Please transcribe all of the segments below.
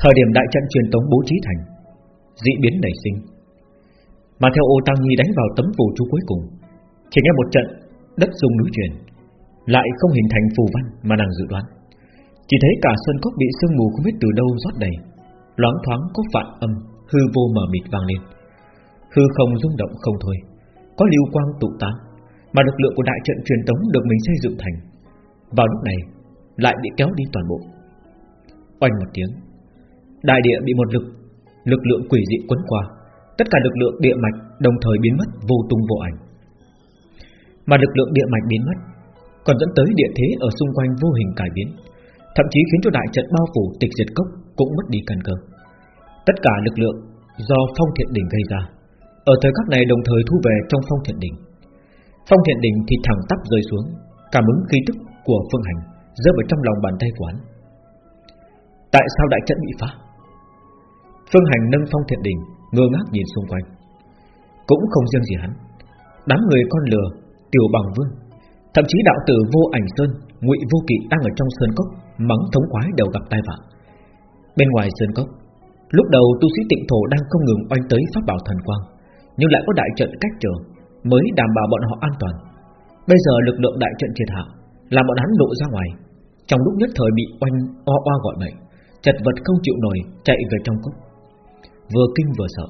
Thời điểm đại trận truyền tống bố trí thành, Dị biến nảy sinh. Mà theo ô Tăng Nhi đánh vào tấm phù chú cuối cùng, Chỉ nghe một trận Đất rung núi chuyển Lại không hình thành phù văn mà nàng dự đoán. Chỉ thấy cả sơn cốc bị sương mù không biết từ đâu rót đầy, Loáng thoáng có phạn âm Hư vô mờ mịt vang lên. Hư không rung động không thôi, Có lưu quang tụ tán, Mà lực lượng của đại trận truyền tống được mình xây dựng thành, Vào lúc này Lại bị kéo đi toàn bộ. Oanh một tiếng Đại địa bị một lực Lực lượng quỷ dị quấn qua. Tất cả lực lượng địa mạch đồng thời biến mất, Vô tung vô ảnh. Mà lực lượng địa mạch biến mất, Còn dẫn tới địa thế ở xung quanh vô hình cải biến. Thậm chí khiến cho đại trận bao phủ, tịch diệt cốc Cũng mất đi căn cơ. Tất cả lực lượng do phong thiện đỉnh gây ra, Ở thời khắc này đồng thời thu về trong phong thiện đỉnh Phong thiện đỉnh thì thẳng tắp rơi xuống, Cảm ứng khí tức của phương hành, Rơi vào trong lòng bàn tay của hắn Tại sao đại trận bị phá? Phương Hành nâng phong thiện đỉnh Ngơ ngác nhìn xung quanh. Cũng không riêng gì hắn Đám người con lừa, tiểu bằng vương Thậm chí đạo tử vô ảnh sơn Ngụy vô kỵ đang ở trong sơn cốc Mắng thống khoái đều gặp tai vạ. Bên ngoài sơn cốc Lúc đầu tu sĩ tịnh thổ đang không ngừng oanh tới pháp bảo thần quang Nhưng lại có đại trận cách trở Mới đảm bảo bọn họ an toàn. Bây giờ lực lượng đại trận triệt hạ Làm bọn hắn lộ ra ngoài. Trong lúc nhất thời bị oanh oa oa gọi mệnh chật vật không chịu nổi chạy về trong cốc vừa kinh vừa sợ,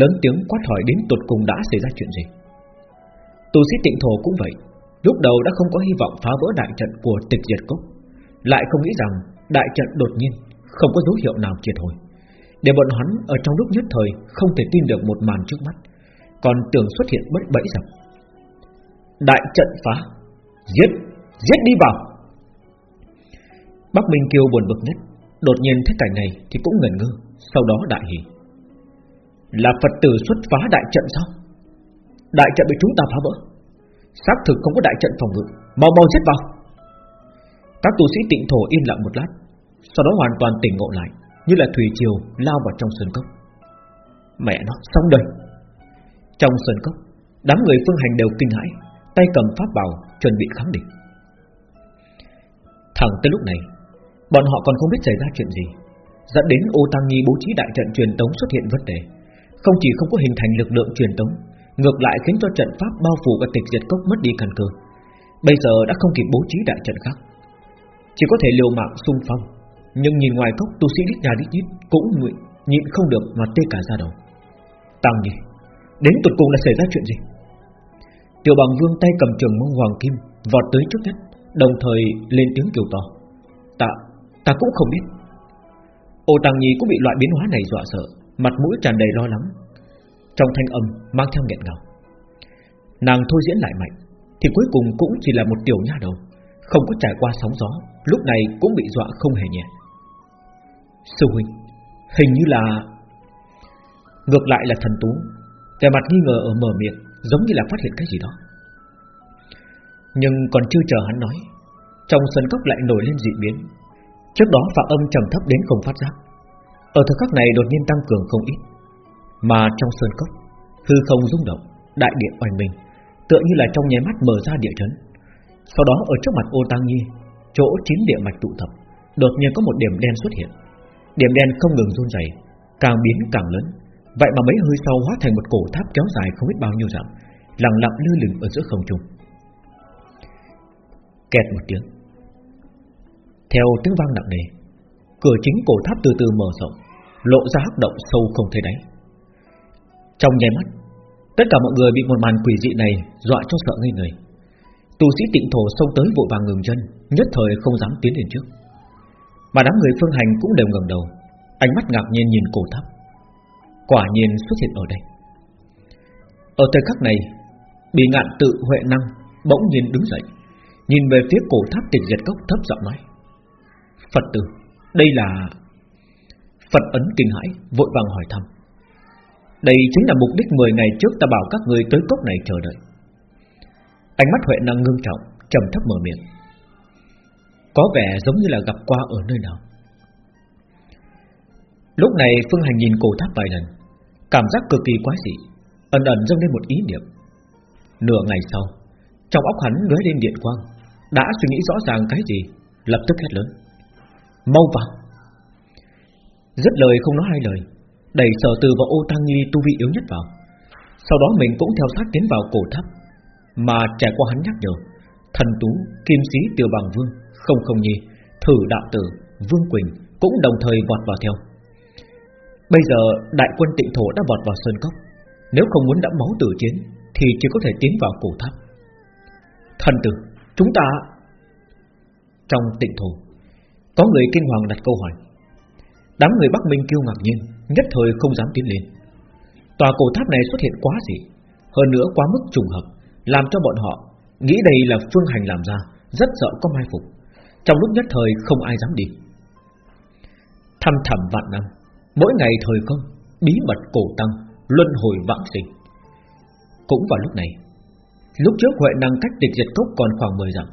lớn tiếng quát hỏi đến tột cùng đã xảy ra chuyện gì. Tu sĩ tịnh thổ cũng vậy, lúc đầu đã không có hy vọng phá vỡ đại trận của tịch diệt cốc, lại không nghĩ rằng đại trận đột nhiên không có dấu hiệu nào triệt hồi. Để bọn hắn ở trong lúc nhất thời không thể tin được một màn trước mắt, còn tưởng xuất hiện bất bẫy rằng, đại trận phá, giết giết đi vào. Bắc Minh Kiêu buồn bực nhất, Đột nhiên thấy cảnh này thì cũng ngẩn ngơ, Sau đó đại hỉ. Là Phật tử xuất phá đại trận sao? Đại trận bị chúng ta phá vỡ. Xác thực không có đại trận phòng ngự. Mau mau giết vào. Các tu sĩ tịnh thổ im lặng một lát, Sau đó hoàn toàn tỉnh ngộ lại, Như là thủy triều lao vào trong sơn cốc. Mẹ nó, xong đời. Trong sơn cốc, Đám người phương hành đều kinh hãi, Tay cầm pháp bào chuẩn bị kháng địch Thẳng tới lúc này, Bọn họ còn không biết xảy ra chuyện gì, Dẫn đến ô Tăng Nhi bố trí đại trận truyền tống xuất hiện vấn đề. Không chỉ không có hình thành lực lượng truyền tống, Ngược lại khiến cho trận pháp bao phủ và tịch diệt cốc mất đi căn cơ. Bây giờ đã không kịp bố trí đại trận khác. Chỉ có thể liều mạng xung phong, Nhưng nhìn ngoài cốc tu sĩ đít nhà đít nhít Cũng nguyện nhịn không được mà tê cả ra đầu. Tăng Nhi Đến tuột cùng là xảy ra chuyện gì? Tiểu bằng vương tay cầm trường mông hoàng kim Vọt tới trước nhất, Đồng thời lên tiếng kêu to. Ta Ta cũng không biết. Ô Tăng Nhi cũng bị loại biến hóa này dọa sợ. Mặt mũi tràn đầy lo lắng. Trong thanh âm mang theo nghẹn ngào. Nàng thôi diễn lại mạnh, Thì cuối cùng cũng chỉ là một tiểu nha đầu, Không có trải qua sóng gió, Lúc này cũng bị dọa không hề nhẹ. Sư huynh, Hình như là Ngược lại là thần tú, Vẻ mặt nghi ngờ ở mở miệng, Giống như là phát hiện cái gì đó. Nhưng còn chưa chờ hắn nói, Trong sân cốc lại nổi lên dị biến. Trước đó phạm âm trầm thấp đến không phát giác. Ở thời khắc này đột nhiên tăng cường không ít. Mà trong sơn cốc Hư không rung động Đại địa oanh minh Tựa như là trong nháy mắt mở ra địa chấn. Sau đó ở trước mặt ô tăng nhi Chỗ chín địa mạch tụ tập Đột nhiên có một điểm đen xuất hiện. Điểm đen không ngừng run rẩy, Càng biến càng lớn. Vậy mà mấy hơi sau hóa thành một cổ tháp kéo dài không biết bao nhiêu dặm Lặng lặng lơ lửng ở giữa không trung. Kẹt một tiếng. Theo tiếng vang nặng nề Cửa chính cổ tháp từ từ mở rộng Lộ ra hắc động sâu không thấy đáy. Trong nháy mắt, Tất cả mọi người bị một màn quỷ dị này Dọa cho sợ ngây người. Tu sĩ tịnh thổ xông tới vội vàng ngừng chân, Nhất thời không dám tiến đến trước. Mà đám người phương hành cũng đều ngẩng đầu, Ánh mắt ngạc nhiên nhìn cổ tháp. Quả nhiên xuất hiện ở đây. Ở thời khắc này Bị ngạn tự huệ năng Bỗng nhiên đứng dậy, Nhìn về phía cổ tháp tịch diệt cốc thấp giọng nói, Phật tử, Đây là Phật ấn kinh hãi, Vội vàng hỏi thăm. Đây chính là mục đích 10 ngày trước ta bảo các người tới cốc này chờ đợi. Ánh mắt Huệ năng ngưng trọng, trầm thấp mở miệng. Có vẻ giống như là gặp qua ở nơi nào. Lúc này Phương Hành nhìn cổ tháp vài lần, Cảm giác cực kỳ quái dị, Ẩn ẩn dâng lên một ý niệm. Nửa ngày sau, Trong óc hắn lóe lên điện quang, Đã suy nghĩ rõ ràng cái gì, Lập tức hét lớn. Mau vào! Rất lời không nói hai lời Đẩy sở từ và ô tăng nhi tu vi yếu nhất vào. Sau đó mình cũng theo sát tiến vào cổ tháp Mà trải qua hắn nhắc nhở Thần tú, kim sĩ tiểu bằng vương Không không nhi, thử đạo tử Vương Quỳnh cũng đồng thời vọt vào theo. Bây giờ đại quân tịnh thổ đã vọt vào sơn cốc Nếu không muốn đẫm máu tử chiến Thì chỉ có thể tiến vào cổ tháp. Thần tử Chúng ta Trong tịnh thổ Có người kinh hoàng đặt câu hỏi Đám người Bắc Minh kêu ngạc nhiên, Nhất thời không dám tiến lên. Tòa cổ tháp này xuất hiện quá gì Hơn nữa quá mức trùng hợp, Làm cho bọn họ nghĩ đây là phương hành làm ra, Rất sợ có mai phục. Trong lúc nhất thời không ai dám đi. Thăm thẳm vạn năm, Mỗi ngày thời công Bí mật cổ tăng, Luân hồi vãng sinh. Cũng vào lúc này, Lúc trước Huệ năng cách tịch diệt cốc còn khoảng 10 dặm,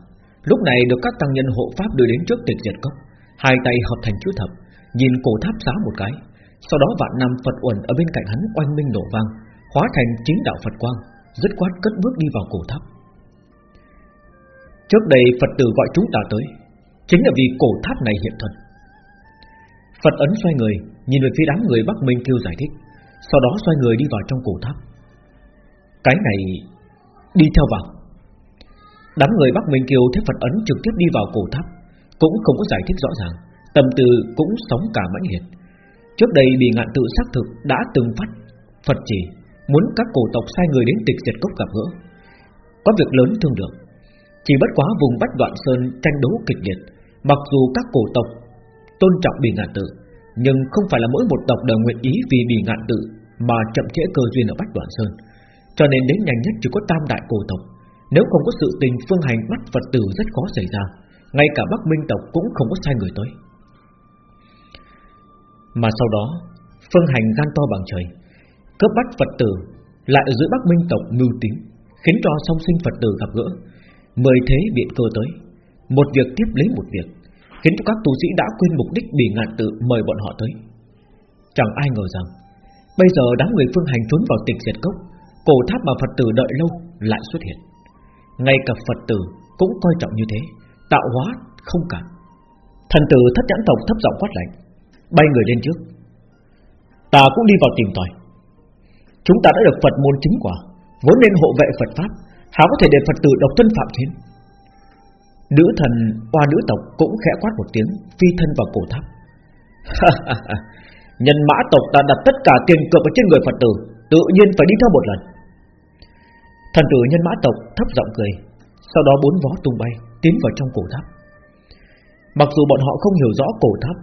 Lúc này được các tăng nhân hộ pháp đưa đến trước tịch diệt cốc, Hai tay hợp thành chữ thập Nhìn cổ tháp xá một cái. Sau đó vạn năm Phật uẩn ở bên cạnh hắn oanh minh nổ vang, Hóa thành chính đạo Phật quang, Dứt quát cất bước đi vào cổ tháp. Trước đây Phật tử gọi chúng ta tới, Chính là vì cổ tháp này hiện thân. Phật ấn xoay người, Nhìn về phía đám người Bắc Minh kêu giải thích, Sau đó xoay người đi vào trong cổ tháp. Cái này Đi theo vào. Đám người Bắc Minh Kiều thấy Phật ấn trực tiếp đi vào cổ tháp, Cũng không có giải thích rõ ràng. Tâm tư cũng sống cả mãnh liệt. Trước đây bị ngạn tự xác thực Đã từng phát Phật chỉ, Muốn các cổ tộc sai người đến tịch diệt cốc gặp gỡ. Có việc lớn thương lượng. Chỉ bất quá vùng bách đoạn sơn tranh đấu kịch liệt, Mặc dù các cổ tộc Tôn trọng bị ngạn tự, Nhưng không phải là mỗi một tộc đều nguyện ý Vì bị ngạn tự mà chậm trễ cơ duyên ở bách đoạn sơn. Cho nên đến nhanh nhất chỉ có tam đại cổ tộc. Nếu không có sự tình phương hành bắt Phật tử rất khó xảy ra, Ngay cả Bắc Minh tộc cũng không có sai người tới mà sau đó, Phương hành gan to bằng trời Cướp bắt Phật tử Lại ở giữa Bắc Minh tộc mưu tính Khiến cho song sinh Phật tử gặp gỡ, Mời thế biện cơ tới. Một việc tiếp lấy một việc, Khiến cho các tu sĩ đã quên mục đích bị ngạn tự Mời bọn họ tới. Chẳng ai ngờ rằng, Bây giờ đám người phương hành trốn vào tịch diệt cốc, Cổ tháp mà Phật tử đợi lâu lại xuất hiện. Ngay cả Phật tử cũng coi trọng như thế, Tạo hóa không cản. Thần tử thất nhãn tộc thấp giọng quát lạnh Bay người lên trước. Ta cũng đi vào tìm tòi. Chúng ta đã được Phật môn chính quả, Vốn nên hộ vệ Phật Pháp. Há có thể để Phật tử độc thân phạm thiên? Nữ thần qua nữ tộc Cũng khẽ quát một tiếng, Phi thân vào cổ tháp. Nhân mã tộc ta đặt tất cả tiền cược ở trên người Phật tử, Tự nhiên phải đi theo một lần. Thần tử nhân mã tộc thấp giọng cười, Sau đó bốn vó tung bay, Tiến vào trong cổ tháp. Mặc dù bọn họ không hiểu rõ cổ tháp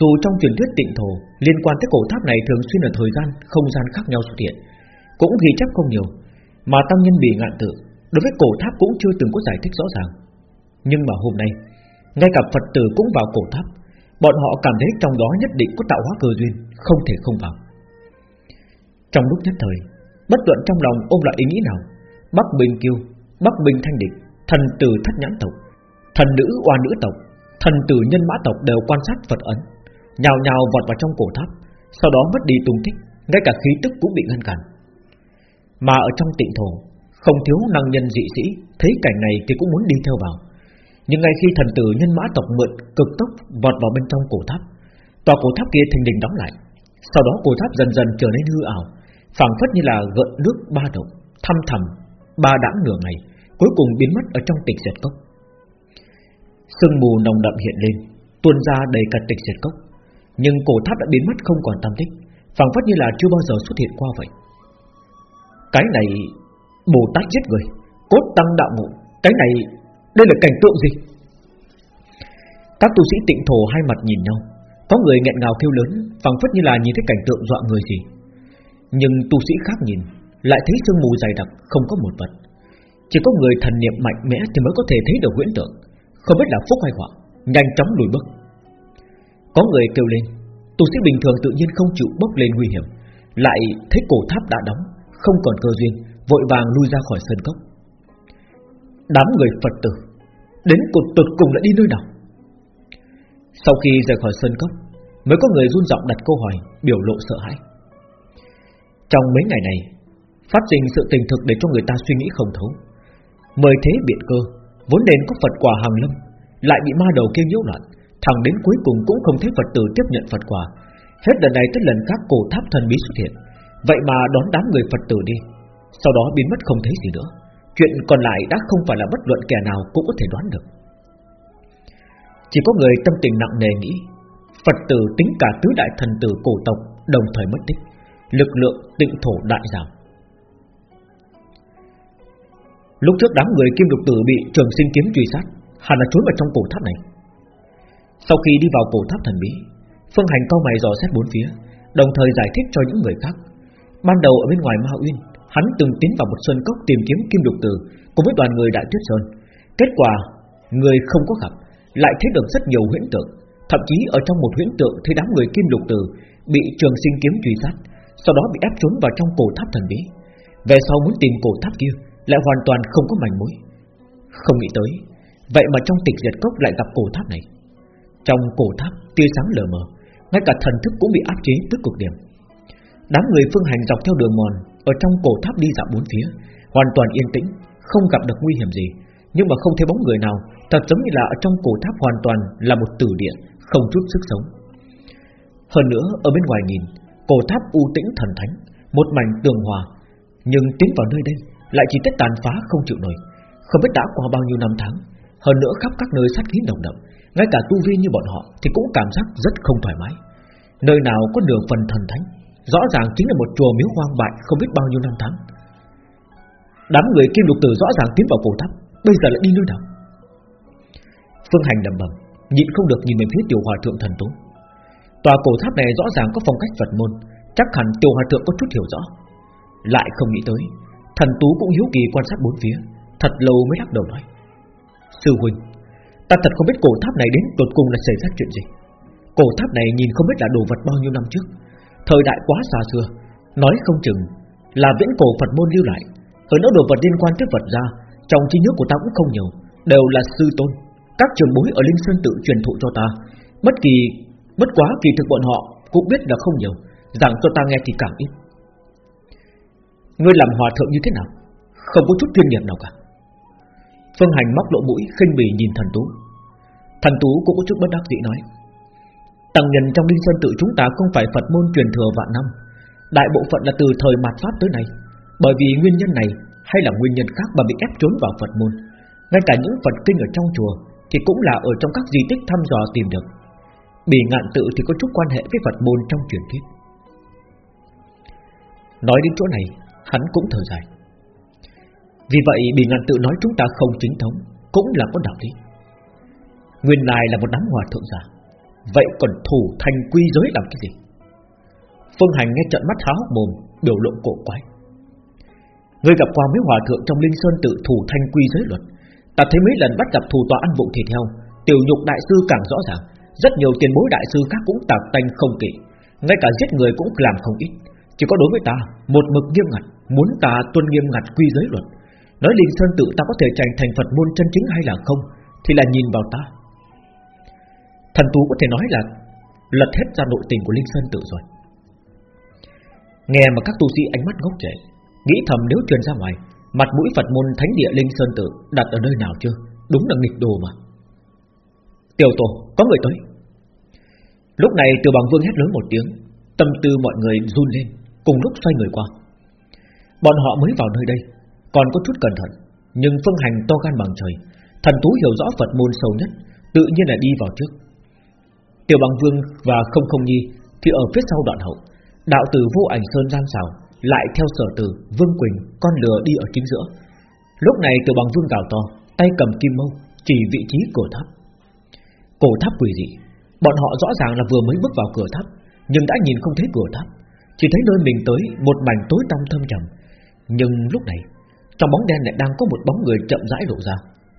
dù trong truyền thuyết tịnh thổ liên quan tới cổ tháp này thường xuyên ở thời gian, không gian khác nhau xuất hiện, cũng ghi chép không nhiều, mà tăng nhân bị ngạn tự đối với cổ tháp cũng chưa từng có giải thích rõ ràng. Nhưng mà hôm nay, ngay cả Phật tử cũng vào cổ tháp, bọn họ cảm thấy trong đó nhất định có tạo hóa cơ duyên, không thể không vào. Trong lúc nhất thời, bất luận trong lòng ôm lại ý nghĩ nào, Bắc Bình Kiêu, Bắc Bình Thanh Địch, thần tử thất nhãn tộc, thần nữ oa nữ tộc, thần tử nhân mã tộc đều quan sát Phật ấn, nhào nhào vọt vào trong cổ tháp, sau đó mất đi tung tích, ngay cả khí tức cũng bị ngăn cản. Mà ở trong tịnh thổ, không thiếu năng nhân dị sĩ thấy cảnh này thì cũng muốn đi theo vào. Nhưng ngay khi thần tử nhân mã tộc mượn cực tốc vọt vào bên trong cổ tháp, tòa cổ tháp kia thình lình đóng lại. Sau đó cổ tháp dần dần trở nên hư ảo, phảng phất như là gợn nước ba động, thăm thầm ba đãng nửa ngày, cuối cùng biến mất ở trong tịch diệt cốc. Sương mù nồng đậm hiện lên, tuôn ra đầy cả tịch diệt cốc. Nhưng cổ tháp đã biến mất không còn tam tích, phảng phất như là chưa bao giờ xuất hiện qua vậy. Cái này, Bồ Tát giết người, Cốt tăng đạo ngộ Cái này, Đây là cảnh tượng gì? Các tu sĩ tịnh thổ hai mặt nhìn nhau, Có người nghẹn ngào kêu lớn, phảng phất như là nhìn thấy cảnh tượng dọa người gì. Nhưng tu sĩ khác nhìn, Lại thấy sương mù dày đặc, không có một vật. Chỉ có người thần niệm mạnh mẽ Thì mới có thể thấy được huyễn tượng, Không biết là phúc hay họa, Nhanh chóng lùi bước có người kêu lên Tu sĩ bình thường tự nhiên không chịu bốc lên nguy hiểm. Lại thấy cổ tháp đã đóng, Không còn cơ duyên, Vội vàng lui ra khỏi sân cốc. Đám người Phật tử Đến cột tột cùng đã đi nơi nào? Sau khi rời khỏi sân cốc, Mới có người run giọng đặt câu hỏi, Biểu lộ sợ hãi. Trong mấy ngày này, Phát sinh sự tình thực để cho người ta suy nghĩ không thấu. Mời thế biện cơ, Vốn nên có Phật quả hàng lâm, Lại bị ma đầu kêu nhiễu loạn. Thẳng đến cuối cùng cũng không thấy Phật tử tiếp nhận Phật quả. Hết lần này tới lần khác cổ tháp thần bí xuất hiện. Vậy mà đón đám người Phật tử đi. Sau đó biến mất không thấy gì nữa. Chuyện còn lại đã không phải là bất luận kẻ nào cũng có thể đoán được. Chỉ có người tâm tình nặng nề nghĩ, Phật tử tính cả tứ đại thần tử cổ tộc Đồng thời mất tích. Lực lượng tịnh thổ đại giảm. Lúc trước đám người kim lục tử bị trường sinh kiếm truy sát, Hẳn là trốn vào trong cổ tháp này. Sau khi đi vào cổ tháp thần bí, Phương Hành cao mày dò xét bốn phía, Đồng thời giải thích cho những người khác. Ban đầu ở bên ngoài Ma Uyên, Hắn từng tiến vào một sơn cốc tìm kiếm kim đục tử Cùng với đoàn người Đại Tuyết Sơn. Kết quả, người không có gặp, Lại thấy được rất nhiều huyễn tượng, Thậm chí ở trong một huyễn tượng thấy đám người kim đục tử Bị trường sinh kiếm truy sát, Sau đó bị ép trốn vào trong cổ tháp thần bí. Về sau muốn tìm cổ tháp kia, Lại hoàn toàn không có mảnh mối. Không nghĩ tới, Vậy mà trong tịch diệt cốc lại gặp cổ tháp này. Trong cổ tháp tia sáng lờ mờ, Ngay cả thần thức cũng bị áp chế tới cực điểm. Đám người phương hành dọc theo đường mòn, Ở trong cổ tháp đi dạo bốn phía, Hoàn toàn yên tĩnh, Không gặp được nguy hiểm gì. Nhưng mà không thấy bóng người nào, Thật giống như là ở trong cổ tháp hoàn toàn là một tử địa, Không chút sức sống. Hơn nữa, ở bên ngoài nhìn, Cổ tháp u tĩnh thần thánh, Một mảnh tường hòa. Nhưng tiến vào nơi đây, Lại chỉ tất tàn phá không chịu nổi. Không biết đã qua bao nhiêu năm tháng, Hơn nữa khắp các nơi sát khí nồng đậm ngay cả tu vi như bọn họ Thì cũng cảm giác rất không thoải mái. Nơi nào có đường phần thần thánh, Rõ ràng chính là một chùa miếu hoang bại Không biết bao nhiêu năm tháng. Đám người kim lục tử rõ ràng tiến vào cổ tháp, Bây giờ lại đi nơi nào? Phương Hành đầm bầm Nhịn không được nhìn về phía tiểu hòa thượng thần tú Tòa cổ tháp này rõ ràng có phong cách Phật môn, Chắc hẳn tiểu hòa thượng có chút hiểu rõ. Lại không nghĩ tới, Thần tú cũng hiếu kỳ quan sát bốn phía, Thật lâu mới lắc đầu nói. Sư huynh Ta thật không biết cổ tháp này đến tột cùng là xảy ra chuyện gì. Cổ tháp này nhìn không biết là đồ vật bao nhiêu năm trước. Thời đại quá xa xưa, Nói không chừng là viễn cổ Phật môn lưu lại. Hơn nữa đồ vật liên quan tới Phật ra Trong trí nhớ của ta cũng không nhiều, Đều là sư tôn. Các trường bối ở Linh Sơn tự truyền thụ cho ta. Bất kỳ, Bất quá kỳ thực bọn họ cũng biết là không nhiều Rằng cho ta nghe thì càng ít. Ngươi làm hòa thượng như thế nào? Không có chút chuyên nghiệp nào cả. Phương Hành móc lộ mũi khinh bỉ nhìn thần tú. Thần tú cũng có chút bất đắc dĩ nói, Tăng nhân trong Linh Sơn tự chúng ta không phải Phật môn truyền thừa vạn năm. Đại bộ phận là từ thời mạt Pháp tới nay. Bởi vì nguyên nhân này Hay là nguyên nhân khác mà bị ép trốn vào Phật môn. Ngay cả những Phật kinh ở trong chùa Thì cũng là ở trong các di tích thăm dò tìm được. Bị ngạn tự thì có chút quan hệ với Phật môn trong truyền thuyết. Nói đến chỗ này, Hắn cũng thở dài. Vì vậy bị ngạn tự nói chúng ta không chính thống, Cũng là có đạo lý. Nguyên lai là một đám hòa thượng giả Vậy còn thủ thành quy giới làm cái gì? Phương Hành nghe trận mắt há hốc mồm, Biểu lộ cổ quái. Người gặp qua mấy hòa thượng trong Linh Sơn tự thủ thanh quy giới luật, Ta thấy mấy lần bắt gặp thủ tòa ăn vụ thì theo Tiểu nhục đại sư càng rõ ràng, Rất nhiều tiền bối đại sư khác cũng tạp tanh không kỵ Ngay cả giết người cũng làm không ít. Chỉ có đối với ta, Một mực nghiêm ngặt, Muốn ta tuân nghiêm ngặt quy giới luật Nói Linh Sơn tự ta có thể thành thành Phật môn chân chính hay là không, Thì là nhìn vào ta. Thần Tú có thể nói là Lật hết ra nội tình của Linh Sơn Tự rồi. Nghe mà các tu sĩ ánh mắt ngốc trệ, Nghĩ thầm nếu truyền ra ngoài, Mặt mũi Phật môn thánh địa Linh Sơn Tự Đặt ở nơi nào chưa? Đúng là nghịch đồ mà. Tiểu tổ, có người tới. Lúc này từ bằng vương hét lớn một tiếng, Tâm tư mọi người run lên, Cùng lúc xoay người qua. Bọn họ mới vào nơi đây còn có chút cẩn thận, Nhưng phương hành to gan bằng trời. Thần tú hiểu rõ Phật môn sâu nhất, Tự nhiên là đi vào trước. Tiểu bằng vương và không không nhi Thì ở phía sau đoạn hậu. Đạo tử vô ảnh sơn gian xào Lại theo sở tử Vương Quỳnh, Con lừa đi ở chính giữa. Lúc này tiểu bằng vương gào to, Tay cầm kim mâu, Chỉ vị trí cửa tháp. Cổ tháp quỷ dị, Bọn họ rõ ràng là vừa mới bước vào cửa tháp, Nhưng đã nhìn không thấy cửa tháp. Chỉ thấy nơi mình tới một mảnh tối tăm thâm trầm. Nhưng lúc này trong bóng đen lại đang có một bóng người chậm rãi lộ ra,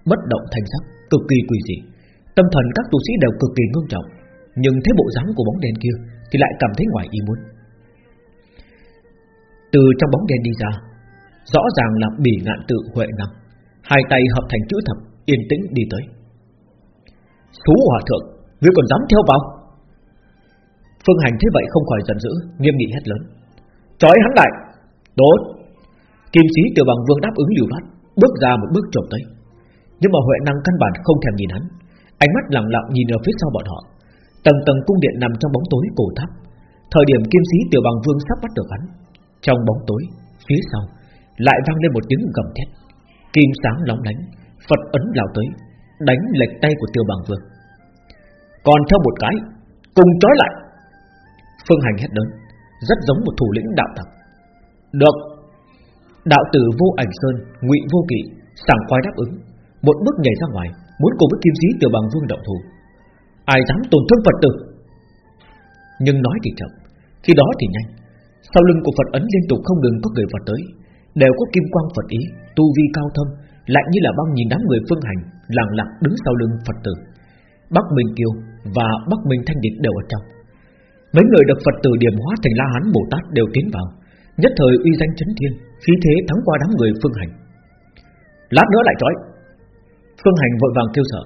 Bất động thanh sắc, Cực kỳ quỷ dị. Tâm thần các tu sĩ đều cực kỳ ngưng trọng, nhưng thấy bộ dáng của bóng đen kia Thì lại cảm thấy ngoài ý muốn. Từ trong bóng đen đi ra, Rõ ràng là bỉ ngạn tự huệ năng Hai tay hợp thành chữ thập, Yên tĩnh đi tới. Thú hòa thượng, Ngươi còn dám theo vào? Phương Hành thế vậy không khỏi giận dữ, Nghiêm nghị hét lớn. Trói hắn lại! Tốt! Kim sĩ tiểu bằng vương đáp ứng liều loát, Bước ra một bước trộm tới. Nhưng mà Huệ năng căn bản không thèm nhìn hắn. Ánh mắt lặng lặng nhìn ở phía sau bọn họ. Tầng tầng cung điện nằm trong bóng tối cổ tháp. Thời điểm kim sĩ tiểu bằng vương sắp bắt được hắn, Trong bóng tối, Phía sau, Lại vang lên một tiếng gầm thét. Kim sáng lóng lánh, Phật ấn lao tới, Đánh lệch tay của tiêu bằng vương. Còn theo một cái, Cùng trói lại. Phương hành hét lớn, Rất giống một thủ lĩnh đạo tặc. Được. Đạo tử vô ảnh sơn, ngụy vô kỵ, sảng khoái đáp ứng. Một bước nhảy ra ngoài, Muốn cùng với kim sĩ tiểu bằng vương động thủ. Ai dám tổn thương Phật tử? Nhưng nói thì chậm, Khi đó thì nhanh. Sau lưng của Phật ấn liên tục không ngừng có người Phật tới, Đều có kim quang Phật ý, Tu vi cao thâm Lạnh như là băng nhìn đám người phương hành, Lặng lặng đứng sau lưng Phật tử. Bắc Minh Kiều và Bắc Minh Thanh Địch đều ở trong. Mấy người được Phật tử điểm hóa thành La Hán Bồ Tát đều tiến vào, Nhất thời uy danh chấn thiên. Khí thế thắng qua đám người phương hành. Lát nữa lại trói. Phương hành vội vàng kêu sợ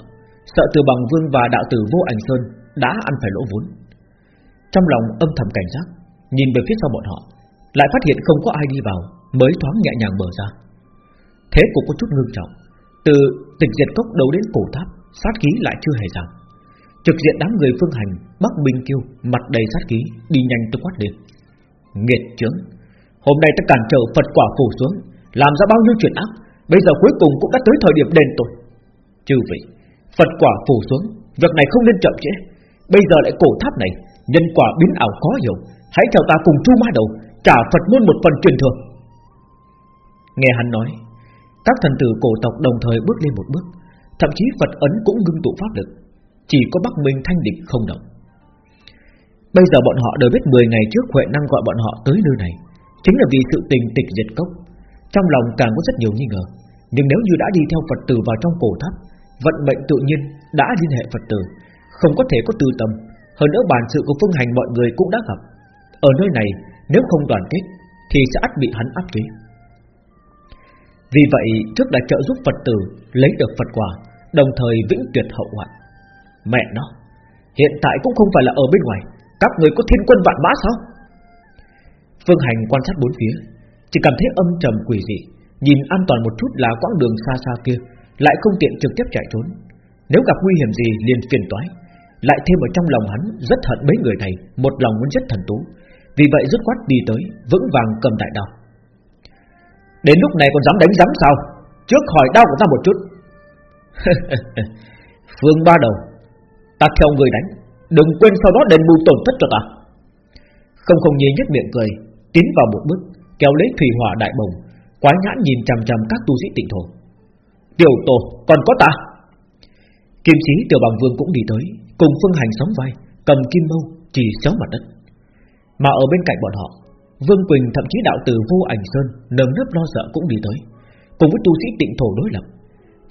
Sợ từ bằng vương và đạo tử vô ảnh sơn Đã ăn phải lỗ vốn. Trong lòng âm thầm cảnh giác, Nhìn về phía sau bọn họ, Lại phát hiện không có ai đi vào, Mới thoáng nhẹ nhàng mở ra. Thế cũng có chút ngưng trọng, Từ tịch diệt cốc đấu đến cổ tháp, Sát khí lại chưa hề giảm. Trực diện đám người phương hành, Bắc Minh kêu mặt đầy sát khí, Đi nhanh tới quát lên. Nghiệt chướng! Hôm nay ta cản trở Phật quả phủ xuống, Làm ra bao nhiêu chuyện ác, Bây giờ cuối cùng cũng đã tới thời điểm đền tội. Chư vị, Phật quả phủ xuống, Việc này không nên chậm trễ. Bây giờ lại cổ tháp này, Nhân quả biến ảo khó hiểu, Hãy theo ta cùng chu ma đầu, Trả Phật môn một phần truyền thừa. Nghe hắn nói, Các thần tử cổ tộc đồng thời bước lên một bước, Thậm chí Phật ấn cũng ngưng tụ pháp lực, Chỉ có Bắc Minh thanh địch không động. Bây giờ bọn họ đều biết 10 ngày trước Huệ năng gọi bọn họ tới nơi này. Chính là vì sự tình tịch diệt cốc. Trong lòng càng có rất nhiều nghi ngờ. Nhưng nếu như đã đi theo Phật tử vào trong cổ tháp, Vận mệnh tự nhiên đã liên hệ Phật tử, Không có thể có tư tâm. Hơn nữa bản sự của phương hành mọi người cũng đã gặp. Ở nơi này, nếu không đoàn kết, Thì sẽ ắt bị hắn áp chế. Vì vậy, trước đã trợ giúp Phật tử Lấy được Phật quả, Đồng thời vĩnh tuyệt hậu hoạn. Mẹ nó, Hiện tại cũng không phải là ở bên ngoài. Các người có thiên quân vạn mã sao? Phương Hành quan sát bốn phía, Chỉ cảm thấy âm trầm quỷ dị, Nhìn an toàn một chút là quãng đường xa xa kia, Lại không tiện trực tiếp chạy trốn. Nếu gặp nguy hiểm gì liền phiền toái, Lại thêm ở trong lòng hắn Rất hận mấy người này, Một lòng muốn giết thần tú. Vì vậy rất quát đi tới, Vững vàng cầm đại đao. Đến lúc này còn dám đánh dám sao? Trước hỏi đau của ta một chút. Phương ba đầu, Ta theo người đánh, Đừng quên sau đó đền bù tổn thất cho ta. Không không nhi nhất miệng cười Tiến vào một bước, Kéo lấy thủy hỏa đại bồng, Quái nhãn nhìn chằm chằm các tu sĩ tịnh thổ. Tiểu tổ, còn có ta? Kim sĩ tiểu bằng vương cũng đi tới, Cùng phương hành sóng vai, Cầm kim mâu, chỉ xéo mặt đất. Mà ở bên cạnh bọn họ, Vương Quỳnh, thậm chí đạo tử vô ảnh sơn, Nơm nớp lo sợ cũng đi tới, Cùng với tu sĩ tịnh thổ đối lập.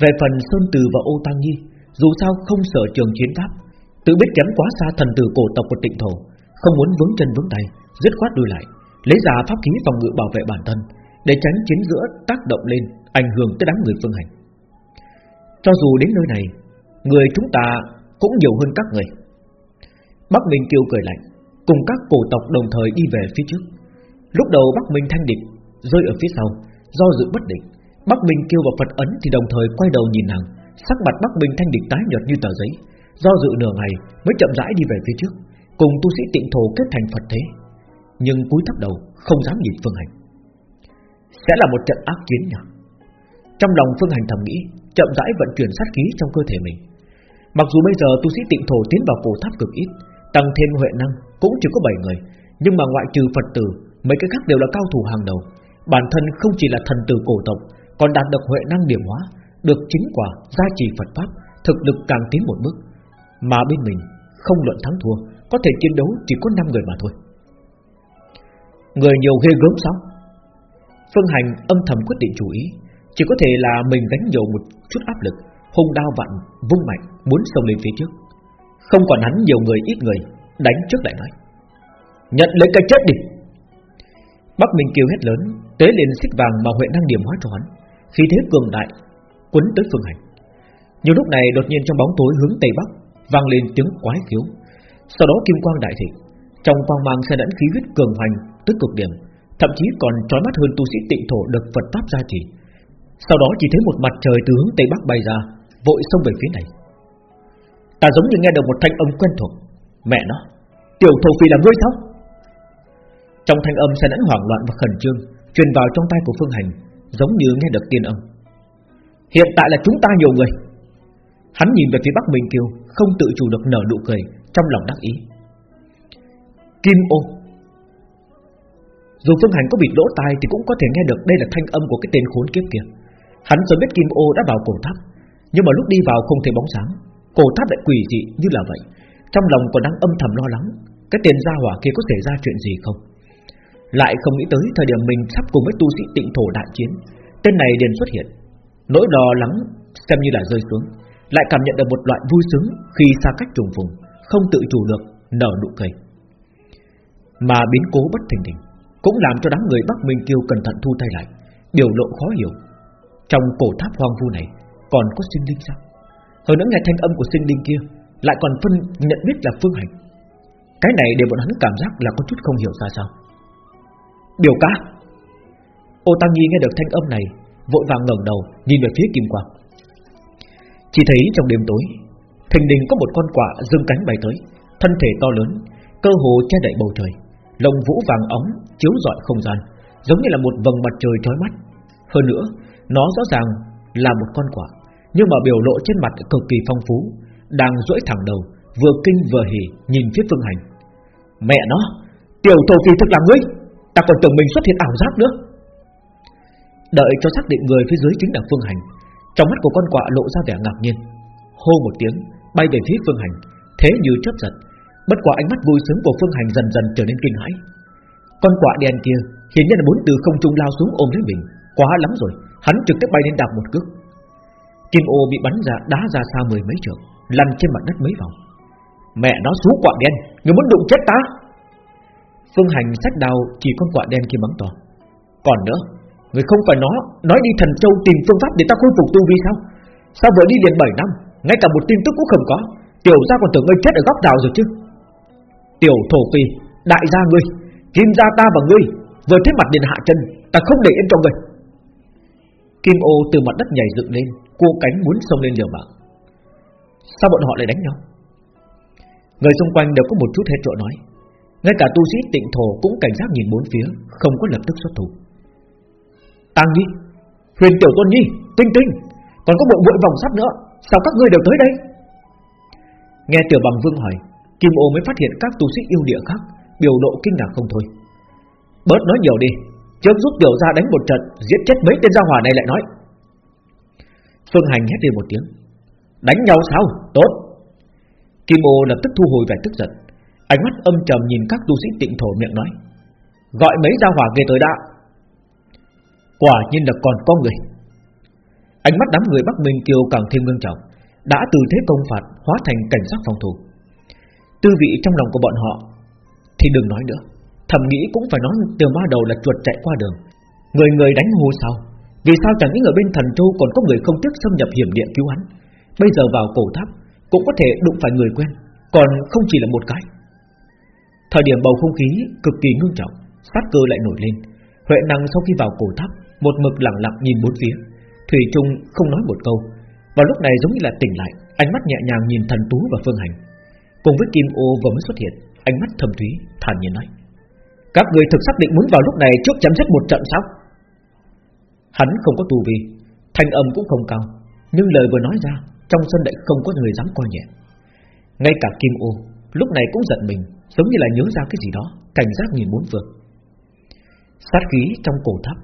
Về phần Sơn Từ và Ô Tăng Nhi, Dù sao không sợ trường chiến pháp, Tự biết kém quá xa thần tử cổ tộc của tịnh thổ, Không muốn vướng chân vướng tay, Dứt khoát đuôi lại. Lấy ra pháp khí phòng ngự bảo vệ bản thân, Để tránh chiến giữa tác động lên, Ảnh hưởng tới đám người phương hành. Cho dù đến nơi này, Người chúng ta cũng nhiều hơn các người. Bắc Minh kêu cười lạnh, Cùng các cổ tộc đồng thời đi về phía trước. Lúc đầu Bắc Minh thanh địch Rơi ở phía sau, Do dự bất định. Bắc Minh kêu vào Phật ấn thì đồng thời quay đầu nhìn nàng Sắc mặt Bắc Minh thanh địch tái nhợt như tờ giấy, Do dự nửa ngày mới chậm rãi đi về phía trước, Cùng tu sĩ tịnh thổ kết thành Phật thế. Nhưng cúi thấp đầu Không dám nhìn Phương Hành. Sẽ là một trận ác chiến nhỉ? Trong lòng Phương Hành thầm nghĩ Chậm rãi vận chuyển sát khí trong cơ thể mình. Mặc dù bây giờ tu sĩ tịnh thổ tiến vào cổ tháp cực ít Tăng thêm huệ năng cũng chỉ có 7 người Nhưng mà ngoại trừ Phật tử Mấy cái khác đều là cao thủ hàng đầu. Bản thân không chỉ là thần tử cổ tộc Còn đạt được huệ năng điểm hóa Được chính quả, gia trì Phật Pháp Thực lực càng tiến một bước. Mà bên mình không luận thắng thua Có thể chiến đấu chỉ có 5 người mà thôi. Người nhiều ghê gớm sao? Phương Hành âm thầm quyết định chủ ý. Chỉ có thể là mình gánh nhiều một chút áp lực Hung đao vặn, vung mạnh Muốn xông lên phía trước. Không còn hắn nhiều người ít người Đánh trước lại nói. Nhận lấy cái chết đi! Bắc Minh kêu hét lớn Tế lên xích vàng mà Huệ năng điểm hóa cho hắn. Khi thế cường đại Quấn tới phương hành. Nhiều lúc này đột nhiên trong bóng tối hướng Tây Bắc vang lên tiếng quái khiếu. Sau đó kim quang đại thịnh Trong quang mang sẽ đẫn khí huyết cường hành. Tới cực điểm, Thậm chí còn trói mắt hơn tu sĩ tịnh thổ được Phật Pháp gia trì. Sau đó chỉ thấy một mặt trời từ hướng Tây Bắc bay ra, Vội xông về phía này. Ta giống như nghe được một thanh âm quen thuộc. Mẹ nó, Tiểu thổ phi là ngươi sao? Trong thanh âm xen lẫn hoảng loạn và khẩn trương, Truyền vào trong tay của Phương Hành, Giống như nghe được tiên âm. Hiện tại là chúng ta nhiều người. Hắn nhìn về phía Bắc Minh Kiều, Không tự chủ được nở nụ cười, Trong lòng đắc ý. Kim ô dù Phương Hành có bị lỗ tai Thì cũng có thể nghe được đây là thanh âm của cái tên khốn kiếp kia. Hắn sớm biết Kim ô đã vào cổ tháp, Nhưng mà lúc đi vào không thấy bóng sáng. Cổ tháp lại quỷ dị như là vậy. Trong lòng còn đang âm thầm lo lắng, Cái tên gia hỏa kia có xảy ra chuyện gì không? Lại không nghĩ tới thời điểm mình sắp cùng với tu sĩ tịnh thổ đại chiến, Tên này liền xuất hiện. Nỗi lo lắng xem như là rơi xuống, Lại cảm nhận được một loại vui sướng Khi xa cách trùng vùng, Không tự chủ được, nở nụ cười. Mà biến cố bất thình lình. Cũng làm cho đám người Bắc Minh Kiêu cẩn thận thu tay lại, Biểu lộ khó hiểu. Trong cổ tháp hoang vu này Còn có sinh linh sao? Hơn nữa nghe thanh âm của sinh linh kia Lại còn phân nhận biết là phương hành. Cái này để bọn hắn cảm giác là có chút không hiểu ra sao. Biểu ca. Ô Tăng Nhi nghe được thanh âm này, Vội vàng ngẩng đầu nhìn về phía Kim Quang. Chỉ thấy trong đêm tối, Thình đình có một con quạ dương cánh bay tới, Thân thể to lớn, Cơ hồ che đậy bầu trời. Lông vũ vàng óng chiếu rọi không gian, Giống như là một vầng mặt trời chói mắt. Hơn nữa, Nó rõ ràng là một con quạ, Nhưng mà biểu lộ trên mặt cực kỳ phong phú, Đang duỗi thẳng đầu, Vừa kinh vừa hỉ nhìn phía phương hành. Mẹ nó, Tiểu thổ kỳ thực là ngươi, Ta còn tưởng mình xuất hiện ảo giác nữa. Đợi cho xác định người phía dưới chính là Phương Hành, Trong mắt của con quạ lộ ra vẻ ngạc nhiên. Hô một tiếng, Bay về phía Phương Hành, Thế như chớp giật Bất quả ánh mắt vui sướng của Phương Hành dần dần trở nên kinh hãi. Con quạ đen kia Hiển nhiên là muốn từ không trung lao xuống ôm lấy mình, Quá lắm rồi, Hắn trực tiếp bay lên đạp một cước. Kim ô bị bắn ra, đá ra xa mười mấy trượng, Lăn trên mặt đất mấy vòng. Mẹ nó, xú quạ đen, Người muốn đụng chết ta? Phương Hành sách đào chỉ con quạ đen kia mắng to. Còn nữa, Người không phải nó, Nói đi thần châu tìm phương pháp để ta khôi phục tu vi sao? Sao vừa đi liền 7 năm, Ngay cả một tin tức cũng không có? Tiểu gia còn tưởng ngươi chết ở góc đào rồi chứ? Tiểu thổ phi Đại gia ngươi, Kim gia ta và ngươi, Vừa thấy mặt liền hạ chân, Ta không để yên cho ngươi. Kim ô từ mặt đất nhảy dựng lên, Cua cánh muốn xông lên liều mạng. Sao bọn họ lại đánh nhau? Người xung quanh đều có một chút hết chỗ nói. Ngay cả tu sĩ tịnh thổ cũng cảnh giác nhìn bốn phía, Không có lập tức xuất thủ. Tang Nhi, Huyền Tiểu Tôn Nhi, Tinh Tinh, Còn có bộ vội vòng sắt nữa, Sao các ngươi đều tới đây? Nghe Tiểu Bằng Vương hỏi Kim ô mới phát hiện các tu sĩ yêu địa khác, Biểu lộ kinh ngạc không thôi. Bớt nói nhiều đi, Trước giúp Tiểu ra đánh một trận, Giết chết mấy tên gia hỏa này lại nói. Phương Hành hét lên một tiếng. Đánh nhau sao? Tốt. Kim ô lập tức thu hồi vẻ tức giận. Ánh mắt âm trầm nhìn các tu sĩ tịnh thổ miệng nói. Gọi mấy gia hỏa về tới đã. Quả nhiên là còn có người. Ánh mắt đám người Bắc Minh Kiều càng thêm ngưng trọng, Đã từ thế công phạt Hóa thành cảnh sát phòng thủ. Tư vị trong lòng của bọn họ. Thì đừng nói nữa, Thầm nghĩ cũng phải nói từ ma đầu là chuột chạy qua đường. Người người đánh hô sao? Vì sao chẳng những ở bên thần châu Còn có người không tiếc xâm nhập hiểm địa cứu hắn? Bây giờ vào cổ tháp, Cũng có thể đụng phải người quen, Còn không chỉ là một cái. Thời điểm bầu không khí cực kỳ ngưng trọng, Sát cơ lại nổi lên. Huệ năng sau khi vào cổ tháp, một mực lặng lặng nhìn bốn phía. Thủy Trung không nói một câu. Vào lúc này giống như là tỉnh lại, Ánh mắt nhẹ nhàng nhìn thần tú và phương hành. Cùng với Kim ô vừa mới xuất hiện, Ánh mắt thầm thúy, thản nhiên nói, Các người thực xác định muốn vào lúc này Trước chấm dứt một trận sao? Hắn không có tu vi, Thanh âm cũng không cao, Nhưng lời vừa nói ra, Trong sân đại không có người dám coi nhẹ. Ngay cả Kim ô, Lúc này cũng giận mình, Giống như là nhớ ra cái gì đó, Cảnh giác nhìn bốn phương. Sát khí trong cổ tháp,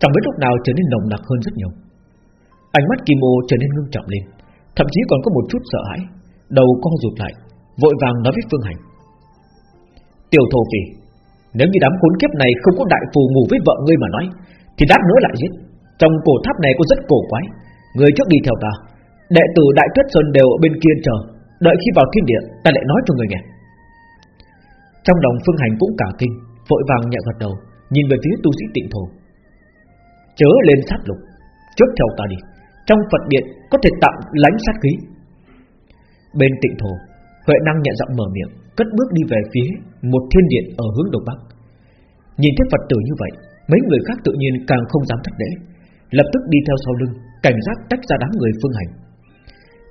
Chẳng biết lúc nào trở nên nồng nặc hơn rất nhiều. Ánh mắt Kim ô trở nên ngưng trọng lên, Thậm chí còn có một chút sợ hãi, Đầu co rụt lại Vội vàng nói với Phương Hành. Tiểu thổ phỉ, Nếu như đám khốn kiếp này không có đại phù ngủ với vợ ngươi mà nói, Thì đáp nữa lại giết. Trong cổ tháp này có rất cổ quái, Người trước đi theo ta, Đệ tử Đại Tuyết Sơn đều ở bên kia chờ, Đợi khi vào thiên địa, ta lại nói cho người nghe. Trong lòng Phương Hành cũng cả kinh, Vội vàng nhẹ gật đầu, Nhìn về phía tu sĩ tịnh thổ. Chớ lên sát lục, Trước theo ta đi, Trong Phật điện có thể tạm lánh sát khí. Bên tịnh thổ Huệ năng nhẹ giọng mở miệng, Cất bước đi về phía một thiên điện ở hướng đông bắc. Nhìn thấy Phật tử như vậy, Mấy người khác tự nhiên càng không dám thất lễ, Lập tức đi theo sau lưng, Cảnh giác tách ra đám người phương hành.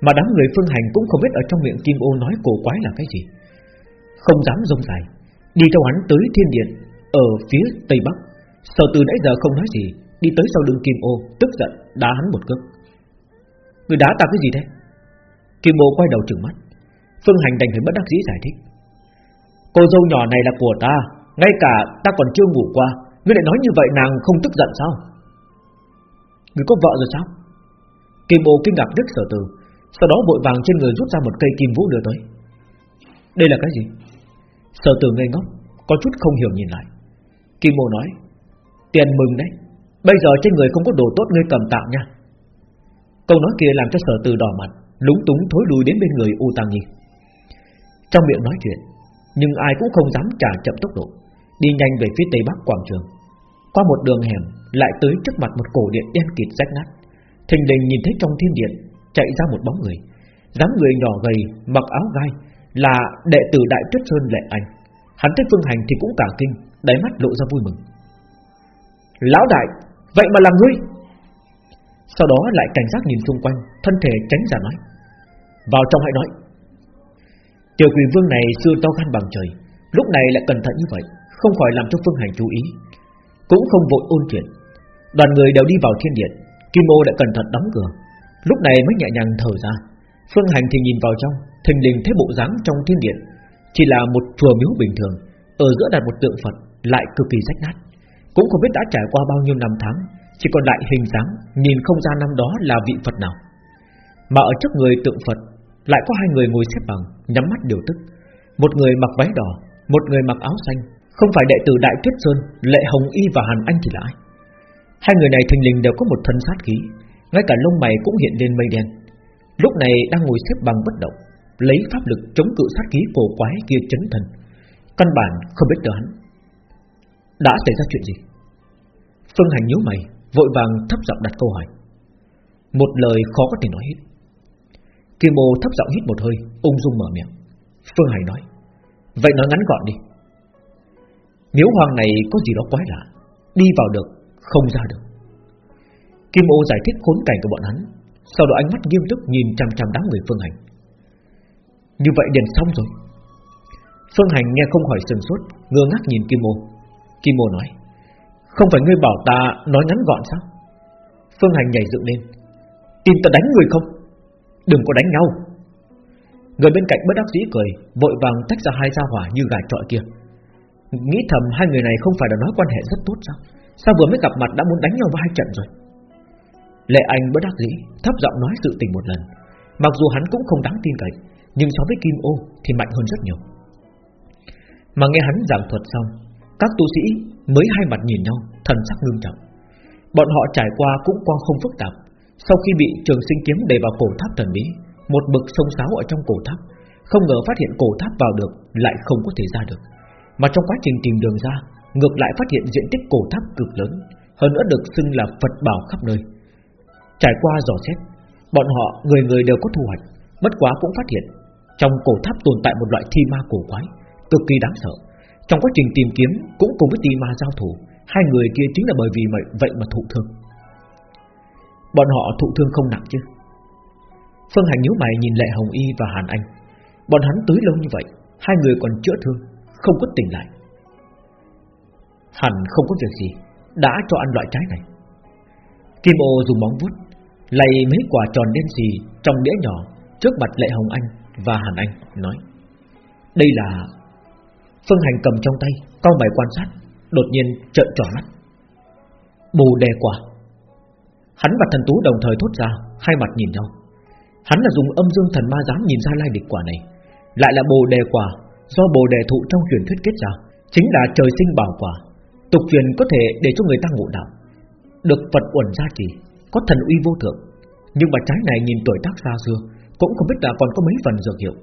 Mà đám người phương hành cũng không biết Ở trong miệng Kim ô nói cổ quái là cái gì. Không dám rông dài, Đi theo hắn tới thiên điện Ở phía tây bắc. Sở từ nãy giờ không nói gì, Đi tới sau lưng Kim ô, Tức giận đá hắn một cước. Người đá ta cái gì thế? Kim ô quay đầu trừng mắt. Phương Hành đành phải bất đắc dĩ giải thích. Cô dâu nhỏ này là của ta, Ngay cả ta còn chưa ngủ qua, Ngươi lại nói như vậy nàng không tức giận sao? Ngươi có vợ rồi sao? Kim ô kinh ngạc đứt sở từ, Sau đó vội vàng trên người rút ra một cây kim vũ đưa tới. Đây là cái gì? Sở từ ngây ngốc, Có chút không hiểu nhìn lại. Kim ô nói, Tiền mừng đấy, Bây giờ trên người không có đồ tốt ngươi cầm tạm nha. Câu nói kia làm cho sở từ đỏ mặt, Lúng túng thối lui đến bên người U Tăng Nhi. Trong miệng nói chuyện, Nhưng ai cũng không dám trả chậm tốc độ, Đi nhanh về phía tây bắc quảng trường. Qua một đường hẻm, Lại tới trước mặt một cổ điện đen kịt rách nát. Thình lình nhìn thấy trong thiên điện, Chạy ra một bóng người. Dáng người nhỏ gầy, mặc áo gai, Là đệ tử Đại Tuyết Sơn Lệ Anh. Hắn thấy Phương Hành thì cũng cả kinh, Đáy mắt lộ ra vui mừng. Lão đại, Vậy mà là ngươi? Sau đó lại cảnh giác nhìn xung quanh, Thân thể tránh ra nói. Vào trong hãy nói. Tiểu quỷ vương này xưa to gan bằng trời, Lúc này lại cẩn thận như vậy, Không khỏi làm cho Phương Hành chú ý. Cũng không vội ôn chuyện, Đoàn người đều đi vào thiên điện, Kim ô đã cẩn thận đóng cửa. Lúc này mới nhẹ nhàng thở ra, Phương Hành thì nhìn vào trong, Thình lình thấy bộ dáng trong thiên điện Chỉ là một chùa miếu bình thường, Ở giữa đặt một tượng Phật lại cực kỳ rách nát. Cũng không biết đã trải qua bao nhiêu năm tháng, Chỉ còn lại hình dáng, Nhìn không ra năm đó là vị Phật nào. Mà ở trước người tượng Phật lại có hai người ngồi xếp bằng, Nhắm mắt điều tức. Một người mặc váy đỏ, Một người mặc áo xanh. Không phải đệ tử Đại Tuyết Sơn, Lệ Hồng Y và Hàn Anh thì là ai? Hai người này thình lình đều có một thân sát khí, Ngay cả lông mày cũng hiện lên mây đen. Lúc này đang ngồi xếp bằng bất động, Lấy pháp lực chống cự sát khí cổ quái kia chấn thần. Căn bản không biết được hắn. Đã xảy ra chuyện gì? Phương Hành nhíu mày, Vội vàng thấp giọng đặt câu hỏi. Một lời khó có thể nói hết. Kim Mô thấp giọng hít một hơi, Ung dung mở miệng. Phương Hải nói, Vậy nói ngắn gọn đi. Miếu hoàng này có gì đó quái lạ, Đi vào được, không ra được. Kim ô giải thích khốn cảnh của bọn hắn, Sau đó ánh mắt nghiêm túc nhìn chăm chăm đám người Phương Hành. Như vậy điền xong rồi. Phương Hành nghe không khỏi sừng sốt, Ngơ ngác nhìn Kim ô. Kim ô nói, Không phải ngươi bảo ta nói ngắn gọn sao? Phương Hành nhảy dựng lên, Tin ta đánh người không? Đừng có đánh nhau. Người bên cạnh bất đắc dĩ cười, Vội vàng tách ra hai gia hỏa như gà trọi kia. Nghĩ thầm hai người này không phải là nói quan hệ rất tốt sao? Sao vừa mới gặp mặt đã muốn đánh nhau vào hai trận rồi? Lệ Anh bất đắc dĩ, Thấp giọng nói sự tình một lần. Mặc dù hắn cũng không đáng tin cậy, Nhưng so với Kim Ô thì mạnh hơn rất nhiều. Mà nghe hắn giảng thuật xong, Các tu sĩ mới hai mặt nhìn nhau, Thần sắc ngưng trọng. Bọn họ trải qua cũng qua không phức tạp. Sau khi bị trường sinh kiếm đẩy vào cổ tháp thần bí Một bực sông sáo ở trong cổ tháp Không ngờ phát hiện cổ tháp vào được Lại không có thể ra được Mà trong quá trình tìm đường ra ngược lại phát hiện diện tích cổ tháp cực lớn, hơn nữa được xưng là Phật bảo khắp nơi. Trải qua dò xét, bọn họ người người đều có thu hoạch, bất quá cũng phát hiện trong cổ tháp tồn tại một loại thi ma cổ quái, cực kỳ đáng sợ. Trong quá trình tìm kiếm cũng cùng với thi ma giao thủ, hai người kia chính là bởi vì vậy mà thụ thương. Bọn họ thụ thương không nặng chứ? Phương Hành nhíu mày nhìn Lệ Hồng Y và Hàn Anh. Bọn hắn tới lâu như vậy, hai người còn chữa thương, không có tỉnh lại. Hẳn không có việc gì Đã cho ăn loại trái này Kim ô dùng móng vuốt lấy mấy quả tròn đen xì trong đĩa nhỏ Trước mặt Lệ Hồng Anh và Hàn Anh Nói Đây là Phương Hành cầm trong tay Cao mày quan sát Đột nhiên trợn tròn mắt bù đề quả Hắn và thần tú đồng thời thốt ra, Hai mặt nhìn nhau. Hắn là dùng âm dương thần ma dám nhìn ra lai địch quả này. Lại là bồ đề quả, Do bồ đề thụ trong truyền thuyết kết ra Chính là trời sinh bảo quả, Tục truyền có thể để cho người ta ngộ đạo. Được Phật uẩn gia trì, Có thần uy vô thượng. Nhưng mà trái này nhìn tuổi tác xa xưa, Cũng không biết là còn có mấy phần dược hiệu,